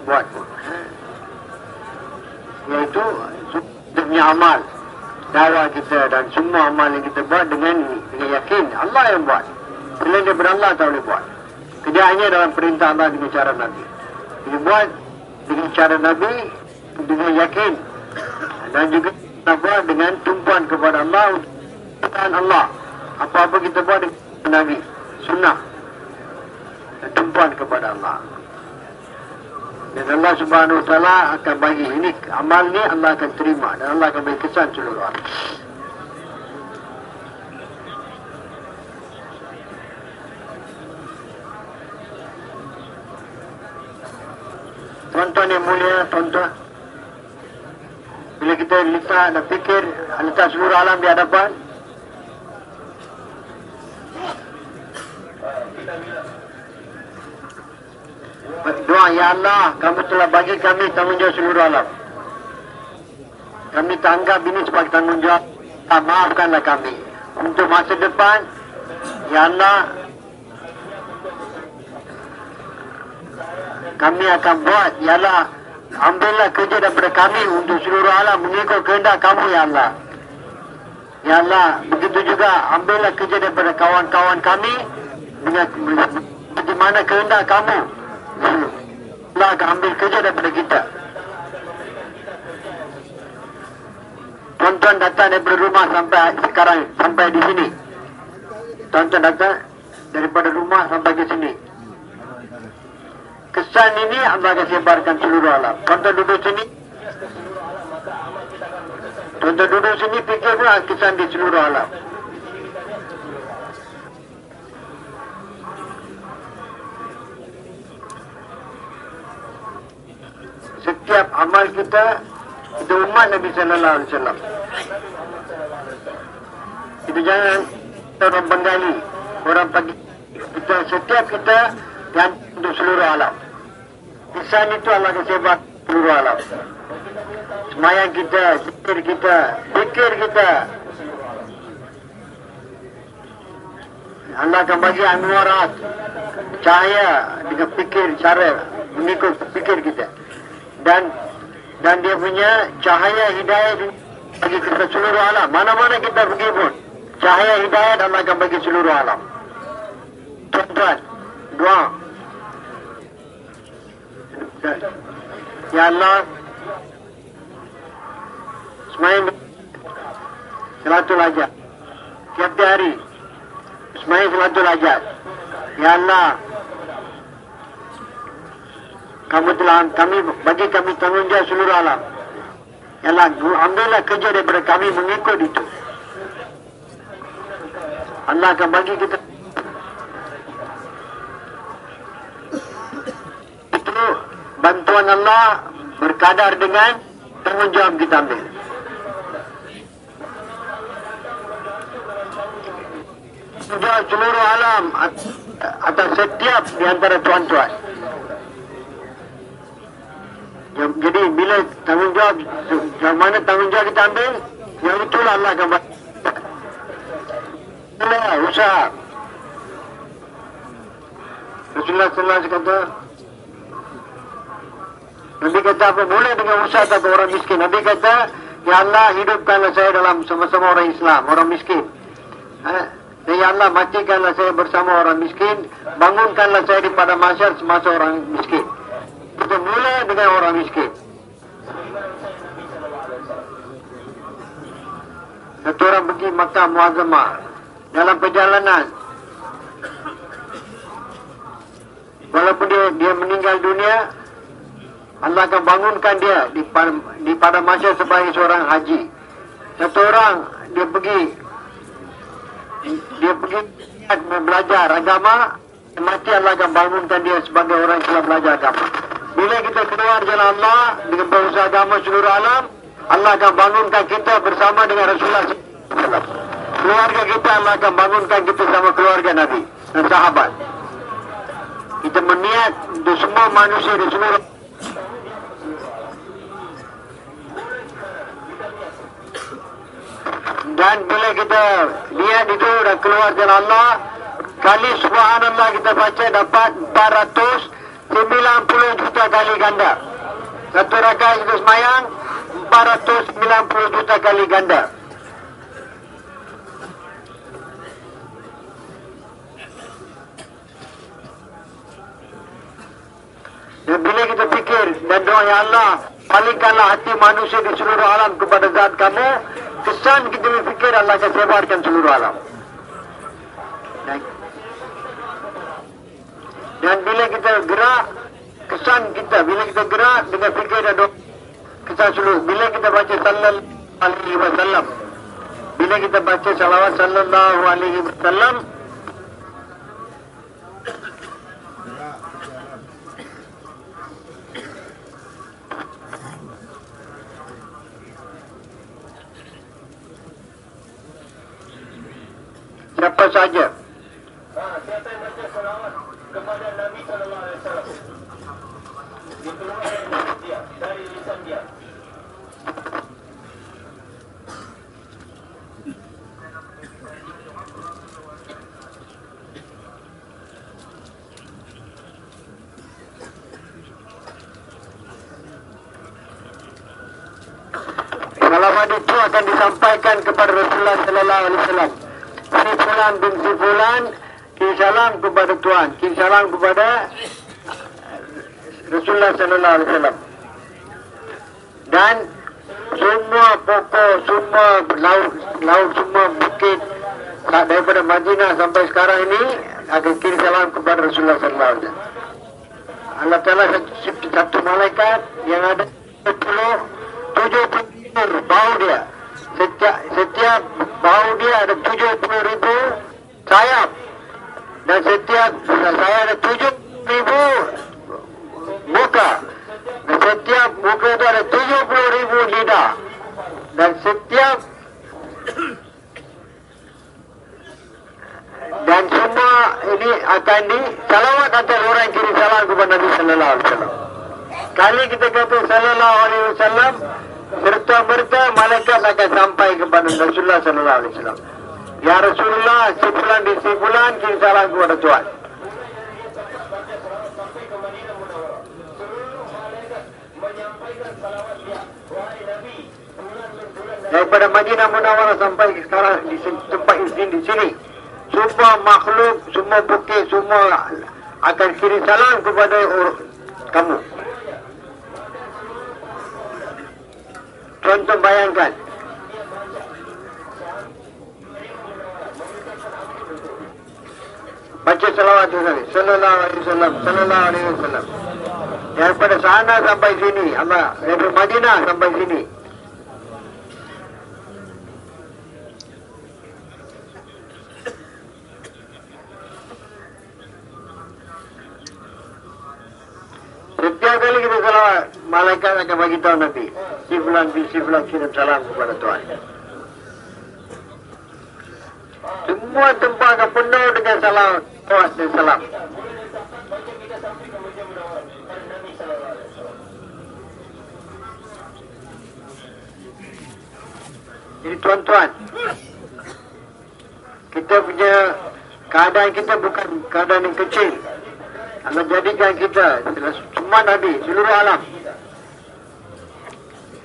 buat pun iaitu punya amal. Dakwah kita dan semua amal yang kita buat dengan dengan yakin Allah yang buat. Selain daripada Allah tak boleh buat. Kerjaannya dalam perintah Allah dengan cara Nabi. Dia buat dengan cara Nabi dengan yakin. Dan juga kita buat dengan tumpuan kepada Allah dan Allah. Apa-apa kita buat dengan Nabi. Sunnah. Tumpuan kepada Allah dan Allah subhanahu wa ta'ala akan bagi ini amal ni Allah akan terima dan Allah akan bagi kesan seluruh orang. Tuan-tuan yang mulia, tuan-tuan. Bila kita letak dan fikir, letak seluruh alam di hadapan. Doa, Ya Allah, kamu telah bagi kami tanggungjawab seluruh alam. Kami tak anggap ini sebagai tanggungjawab. Ah, maafkanlah kami. Untuk masa depan, Ya Allah, kami akan buat, Ya Allah, ambillah kerja daripada kami untuk seluruh alam mengikut kehendak kamu, Ya Allah. Ya Allah, begitu juga ambillah kerja daripada kawan-kawan kami dengan bagaimana kehendak kamu. Allah akan ambil kerja daripada kita. Tuan-tuan datang daripada rumah sampai sekarang, sampai di sini. Tuan-tuan datang daripada rumah sampai ke sini. Kesan ini Allah akan sebarkan seluruh alam. Tuan-tuan duduk sini. Tuan-tuan duduk sini, fikir pun kesan di seluruh alam. Setiap amal kita kita umat Nabi sallallahu alaihi wasallam. Kita jangan kita orang pagi kita setiap kita yang untuk seluruh alam. Pesan itu Allah akan sebar seluruh alam. Semayang kita, fikir kita, fikir kita. Allah akan bagi anwarat, cahaya dengan fikir cara mengikut fikir kita dan dan dia punya cahaya hidayah bagi kita seluruh alam. Mana-mana kita pergi pun, cahaya hidayah Allah akan bagi seluruh alam. Tuan-tuan, doa. Ya Allah, Ismail Selatul Ajat. Tiap hari, Ismail Selatul Ajat. Ya Allah, kamu telah kami bagi kami tanggungjawab seluruh alam. Yalah, ambillah kerja daripada kami mengikut itu. Allah akan bagi kita itu bantuan Allah berkadar dengan tanggungjawab kita ambil. Tanggungjawab seluruh alam atas setiap di antara tuan-tuan. Jadi bila tanggungjawab yang mana tanggungjawab kita ambil yang itulah Allah akan buat. Allah usaha. Rasulullah sallallahu alaihi kata Nabi kata apa boleh dengan usaha tak orang miskin. Nabi kata Ya Allah hidupkanlah saya dalam sama-sama orang Islam, orang miskin. Ha? Ya Allah matikanlah saya bersama orang miskin, bangunkanlah saya di pada masyarakat semasa orang miskin. Kita mula dengan orang miskin. Satu orang pergi Makkah Muazzamah dalam perjalanan walaupun dia dia meninggal dunia Allah akan bangunkan dia di, di pada masa sebagai seorang haji. Satu orang dia pergi dia pergi belajar agama mati Allah akan bangunkan dia sebagai orang yang telah belajar agama. Bila kita keluar jalan Allah dengan berusaha agama seluruh alam, Allah akan bangunkan kita bersama dengan Rasulullah. Keluarga kita Allah akan bangunkan kita sama keluarga Nabi dan sahabat. Kita meniat untuk semua manusia di seluruh dan bila kita lihat itu dan keluar jalan Allah kali subhanallah kita baca dapat 490 juta kali ganda. Satu rakaat kita semayang 490 juta kali ganda. Dan bila kita fikir dan doa ya Allah palingkanlah hati manusia di seluruh alam kepada zat kamu. Kesan kita berfikir Allah akan sebarkan seluruh alam. Dan, dan bila kita gerak kesan kita bila kita gerak dengan fikir dan doa kesan seluruh bila kita baca sallallahu alaihi wasallam bila kita baca salawat sallallahu alaihi wasallam siapa saja Ha, siapa yang baca salawat kepada Nabi Sallallahu Alaihi Wasallam? Dikeluarkan dia, dari lisan dia. Salawat itu akan disampaikan kepada Rasulullah sallallahu alaihi wasallam. Si fulan bin si fulan salam kepada Tuhan, kirim salam kepada Rasulullah sallallahu alaihi wasallam. Dan semua pokok, semua laut, laut semua bukit daripada Madinah sampai sekarang ini akan kirim salam kepada Rasulullah sallallahu alaihi wasallam. Allah Ta'ala satu, malaikat yang ada 70 70 bau dia setiap, setiap bau dia ada 70 ribu sayap dan setiap saya ada 70 ribu muka dan setiap muka itu ada 70 ribu lidah dan setiap dan semua ini akan di salawat atas orang kirim salam kepada Nabi Sallallahu Alaihi Wasallam. Kali kita kata Sallallahu Alaihi Wasallam, serta merta malaikat akan sampai kepada Rasulullah Sallallahu Alaihi Wasallam. Ya Rasulullah, sebulan di sebulan kirim salam kepada Tuhan. Baca salawat sampai ke Madinah Munawwarah. Seluruh malaikat menyampaikan salawat dia. Wahai Nabi, bulan dan bulan dan Daripada Madinah Munawwarah sampai sekarang di tempat ini di sini. Semua makhluk, semua bukit, semua akan kirim salam kepada or- kamu. Contoh bayangkan. Baca salawat itu tadi. Sallallahu alaihi wasallam. Sallallahu alaihi wasallam. Daripada sana sampai sini. Allah. Daripada Madinah sampai sini. Setiap kali kita salawat, malaikat akan bagi tahu nanti. Si fulan bin si fulan kirim salam kepada Tuhan. Semua tempat akan penuh dengan salam, salawat dan salam. Jadi tuan-tuan, kita punya keadaan kita bukan keadaan yang kecil. Allah jadikan kita semua Nabi, seluruh alam.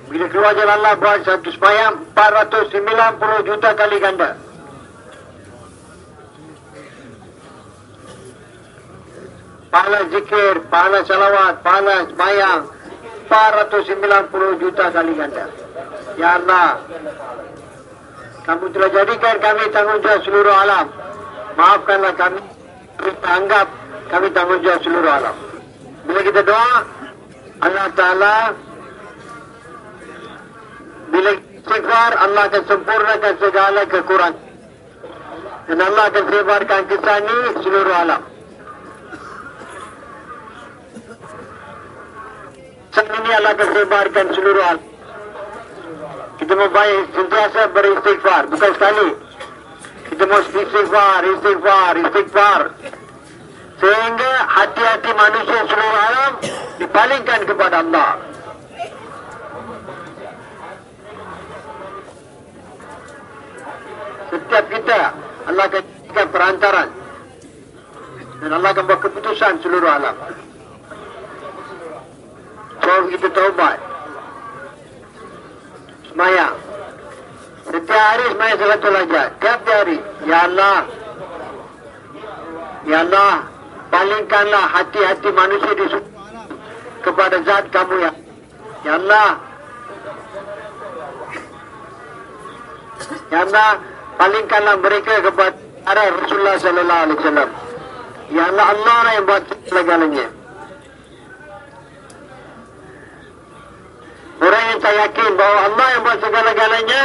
Bila keluar jalan Allah buat satu semayang 490 juta kali ganda. Pahala zikir, pahala salawat, pahala semayang, 490 juta kali ganda. Ya Allah, kamu telah jadikan kami tanggungjawab seluruh alam. Maafkanlah kami. Kita anggap kami tanggungjawab seluruh alam. Bila kita doa, Allah Ta'ala bila istighfar, Allah akan sempurnakan segala kekurangan. Dan Allah akan sebarkan kisah ini seluruh alam. Kisah ini Allah akan sebarkan seluruh alam. Kita mau baik sentiasa beristighfar. Bukan sekali. Kita mau istighfar, istighfar, istighfar. Sehingga hati-hati manusia seluruh alam dipalingkan kepada Allah. Setiap kita Allah akan perantaran dan Allah akan buat keputusan seluruh alam. So kita taubat. Semayang. Setiap hari semayang salatul hajat. Tiap hari. Ya Allah. Ya Allah. Palingkanlah hati-hati manusia di kepada zat kamu ya. Ya Allah. Ya Allah. Palingkanlah mereka kepada Rasulullah sallallahu alaihi wasallam. Ya Allah Allah lah yang buat segala-galanya. Tak yakin bahawa Allah yang buat segala-galanya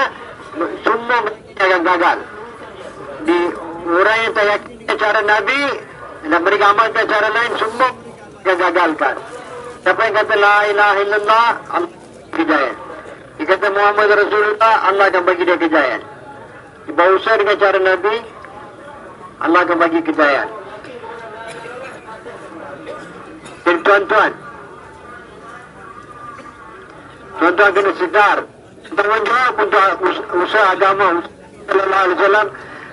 semua mereka akan gagal. Di orang yang tak yakin cara Nabi dan mereka amalkan cara lain semua akan gagalkan. Siapa yang kata la ilaha illallah Allah kejayaan. Dia kata Muhammad Rasulullah Allah akan bagi dia kejayaan. Dia berusaha dengan cara Nabi Allah akan bagi kejayaan. Dan tuan-tuan, tuan-tuan kena sedar tanggungjawab untuk us- usaha agama Sallallahu Alaihi Wasallam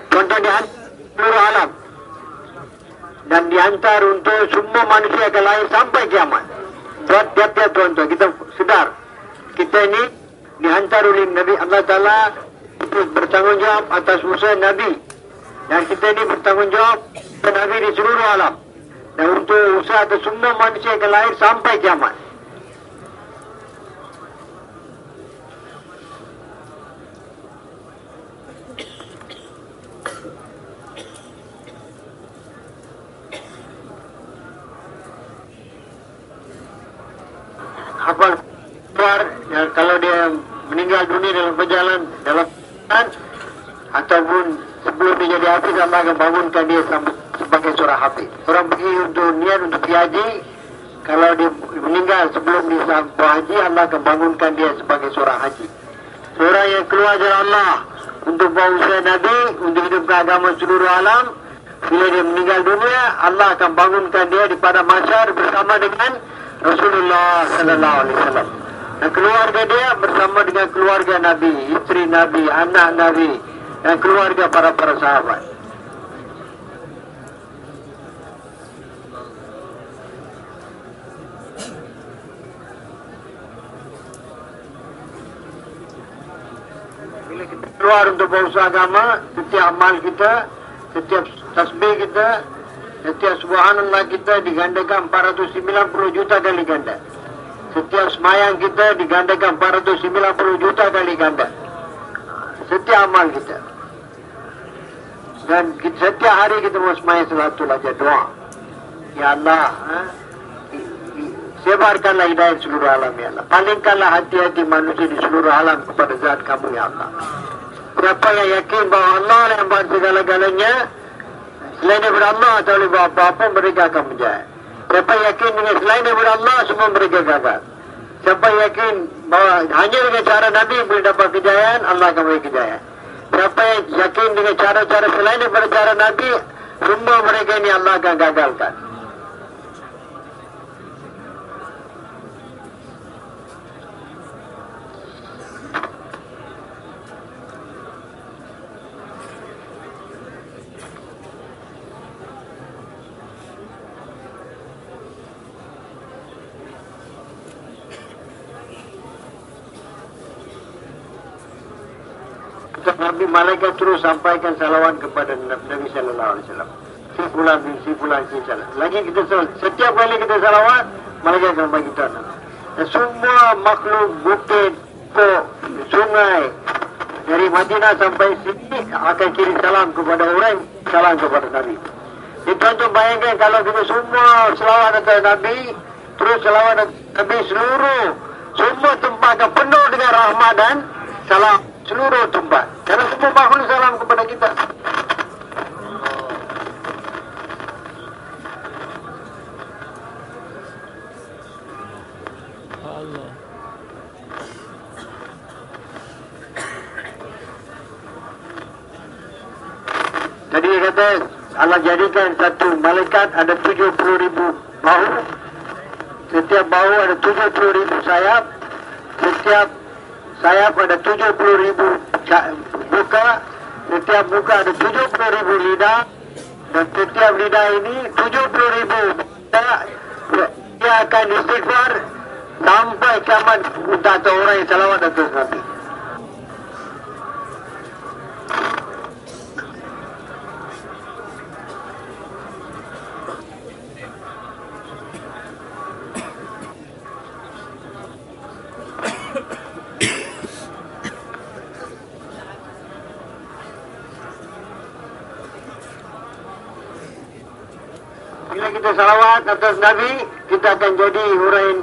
tuan-tuan dihantar seluruh alam. Dan dihantar untuk semua manusia akan lahir sampai kiamat. Buat tiap-tiap tuan-tuan kita sedar kita ini dihantar oleh Nabi Allah Taala untuk bertanggungjawab atas usaha Nabi. Dan kita ini bertanggungjawab Nabi di seluruh alam. Dan untuk usaha atas semua manusia akan lahir sampai kiamat. Hafal keluar ya, kalau dia meninggal dunia dalam perjalanan dalam perjalanan ataupun sebelum dia jadi hafiz Allah akan bangunkan dia sebagai seorang hafiz. Orang pergi untuk niat untuk haji kalau dia meninggal sebelum dia sampai haji Allah akan bangunkan dia sebagai seorang haji. Seorang yang keluar jalan Allah untuk usaha Nabi untuk hidupkan agama seluruh alam bila dia meninggal dunia Allah akan bangunkan dia di pada masyar bersama dengan Rasulullah sallallahu alaihi wasallam. Dan keluarga dia bersama dengan keluarga Nabi, isteri Nabi, anak Nabi dan keluarga para para sahabat. Bila kita keluar untuk berusaha agama, setiap amal kita, setiap tasbih kita, setiap subhanallah kita digandakan 490 juta kali ganda. Setiap semayang kita digandakan 490 juta kali ganda. Setiap amal kita. Dan setiap hari kita mau semayang selatul aja doa. Ya Allah, ha? Sebarkanlah hidayah seluruh alam ya Allah. Palingkanlah hati-hati manusia di seluruh alam kepada zat kamu ya Allah. Siapa yang yakin bahawa Allah lah yang buat segala-galanya, selain daripada Allah boleh buat apa-apa, mereka akan berjaya. Siapa yakin dengan selain daripada Allah, semua mereka gagal. Siapa yakin bahawa hanya dengan cara Nabi boleh dapat kejayaan, Allah akan beri kejayaan. Siapa yakin dengan cara-cara selain daripada cara Nabi, semua mereka ini Allah akan gagalkan. Kata Nabi malaikat terus sampaikan salawat kepada Nabi sallallahu alaihi wasallam. Si fulan bin si fulan si fulan. Lagi kita. Setiap kali kita salawat, malaikat akan bagi tahu. dan semua makhluk bukit, pok, sungai dari Madinah sampai sini akan kirim salam kepada orang, salam kepada Nabi. Jadi tuan-tuan bayangkan kalau kita semua selawat atas Nabi, terus selawat atas Nabi seluruh, semua tempat akan penuh dengan rahmat dan salam seluruh tempat. Karena semua makhluk salam kepada kita. Allah. Jadi dia kata Allah jadikan satu malaikat ada 70 ribu bahu. Setiap bahu ada 70 ribu sayap. Setiap sayap ada 70 ribu muka. Setiap muka ada 70 ribu lidah. Dan setiap lidah ini 70 ribu dia akan istighfar sampai kiamat untuk orang yang salawat atas Nabi. Bila kita salawat atas Nabi, kita akan jadi orang yang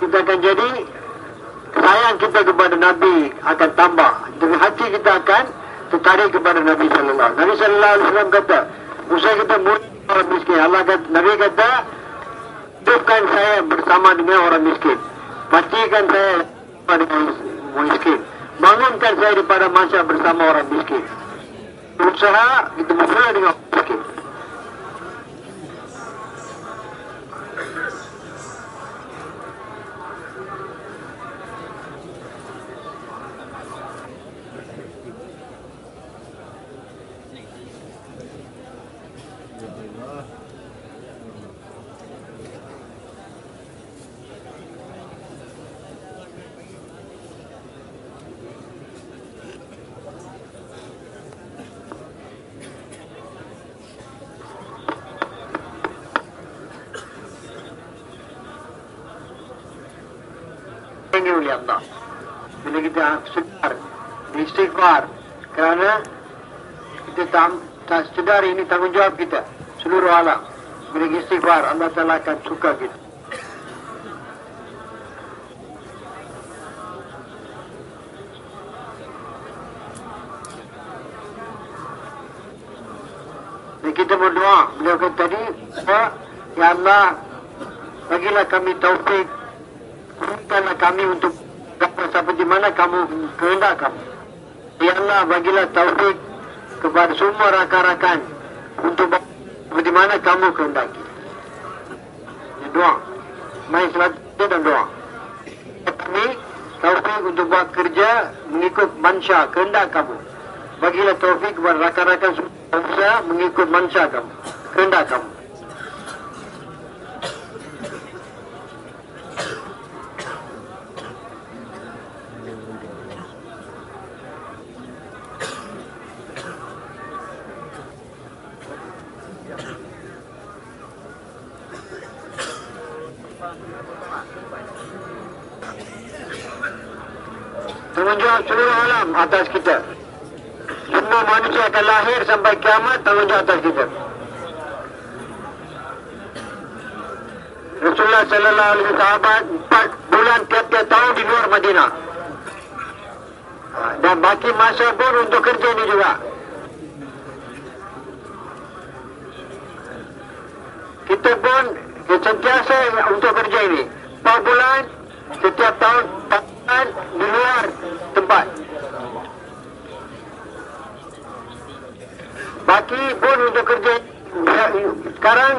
kita akan jadi sayang kita kepada Nabi akan tambah. Dengan hati kita akan tertarik kepada Nabi Sallallahu Nabi Sallallahu Alaihi Wasallam kata, usai kita murid orang miskin. Allah kata, Nabi kata, hidupkan saya bersama dengan orang miskin. Matikan saya bersama dengan miskin. Bangunkan saya daripada masa bersama orang miskin. Usaha kita bermula dengan orang miskin. ini oleh Allah. Bila kita sedar, istighfar, kerana kita tak, tak sedar ini tanggungjawab kita, seluruh alam. Bila istighfar, Allah Ta'ala akan suka kita. Dan kita berdoa, beliau kata tadi, Ya Ya Allah, bagilah kami taufik Berikanlah kami untuk dapat seperti mana kamu kehendak kamu. Ya Allah bagilah taufik kepada semua rakan-rakan untuk seperti mana kamu kehendaki. Ya, doa. Main salat dan doa. Kami taufik untuk buat kerja mengikut mansyah kehendak kamu. Bagilah taufik kepada rakan-rakan semua mengikut mansyah kamu. Kehendak kamu. Tanggungjawab seluruh alam atas kita. Semua manusia akan lahir sampai kiamat tanggungjawab atas kita. Rasulullah sallallahu alaihi sahabat empat bulan tiap-tiap tahun di luar Madinah. Dan baki masa pun untuk kerja ini juga. Kita pun sentiasa untuk kerja ini. Empat bulan setiap tahun bulan di luar tempat. Baki pun untuk kerja sekarang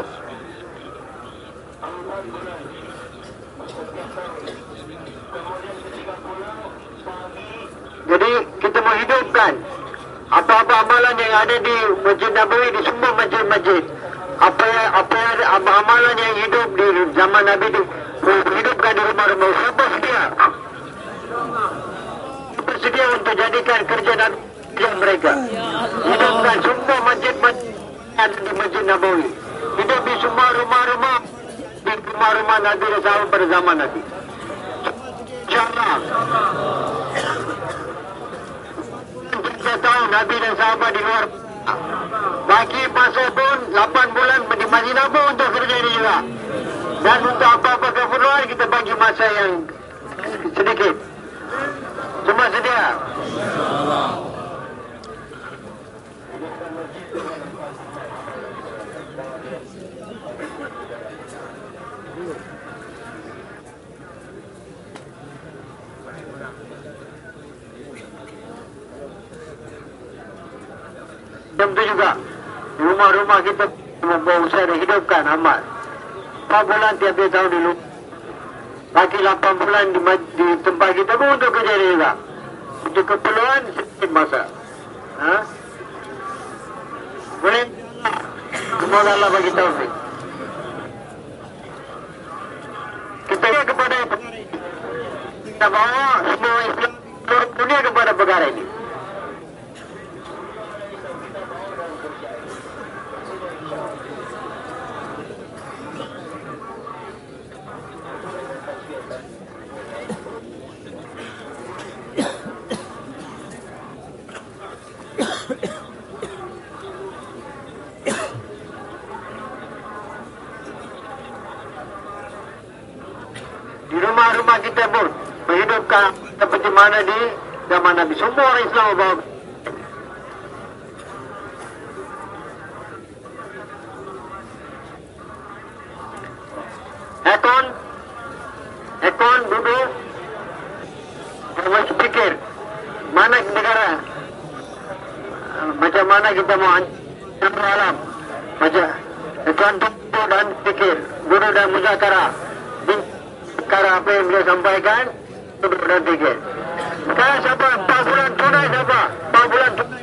Jadi kita menghidupkan apa-apa amalan yang ada di Masjid Nabawi di semua masjid-masjid. Apa yang apa yang amalan yang hidup di zaman Nabi itu hidupkan di rumah-rumah. Siapa sedia? Siapa sedia untuk jadikan kerja dan kerja mereka? Hidupkan semua masjid-masjid ada di Masjid Nabawi. Hidup di semua rumah-rumah di rumah-rumah Nabi sahabat pada zaman. InsyaAllah. Kita tahu Nabi dan sahabat di luar bagi masa pun 8 bulan di Madinah pun untuk kerja ini juga. Dan untuk apa-apa keperluan kita bagi masa yang sedikit. Semua sedia. Tentu juga rumah-rumah kita membawa usaha hidupkan amat. 4 bulan tiap tiap tahun dulu. Lagi 8 bulan di, di tempat kita pun untuk kerja dia juga. Untuk keperluan sedikit masa. Ha? Boleh? Semoga Allah bagi taufik. Kita kepada kita bawa semua Islam seluruh dunia kepada perkara ini. di rumah-rumah kita pun menghidupkan seperti mana di zaman Nabi. Semua orang Islam bawa. Ekon Ekon duduk. Terus fikir. Mana negara? Uh, Macam mana kita mau hancur alam? Macam Ekon duduk dan fikir. Duduk dan muzakarah. Perkara apa yang beliau sampaikan 2023. Sekarang siapa? 4 bulan tunai siapa? 4 bulan tunai.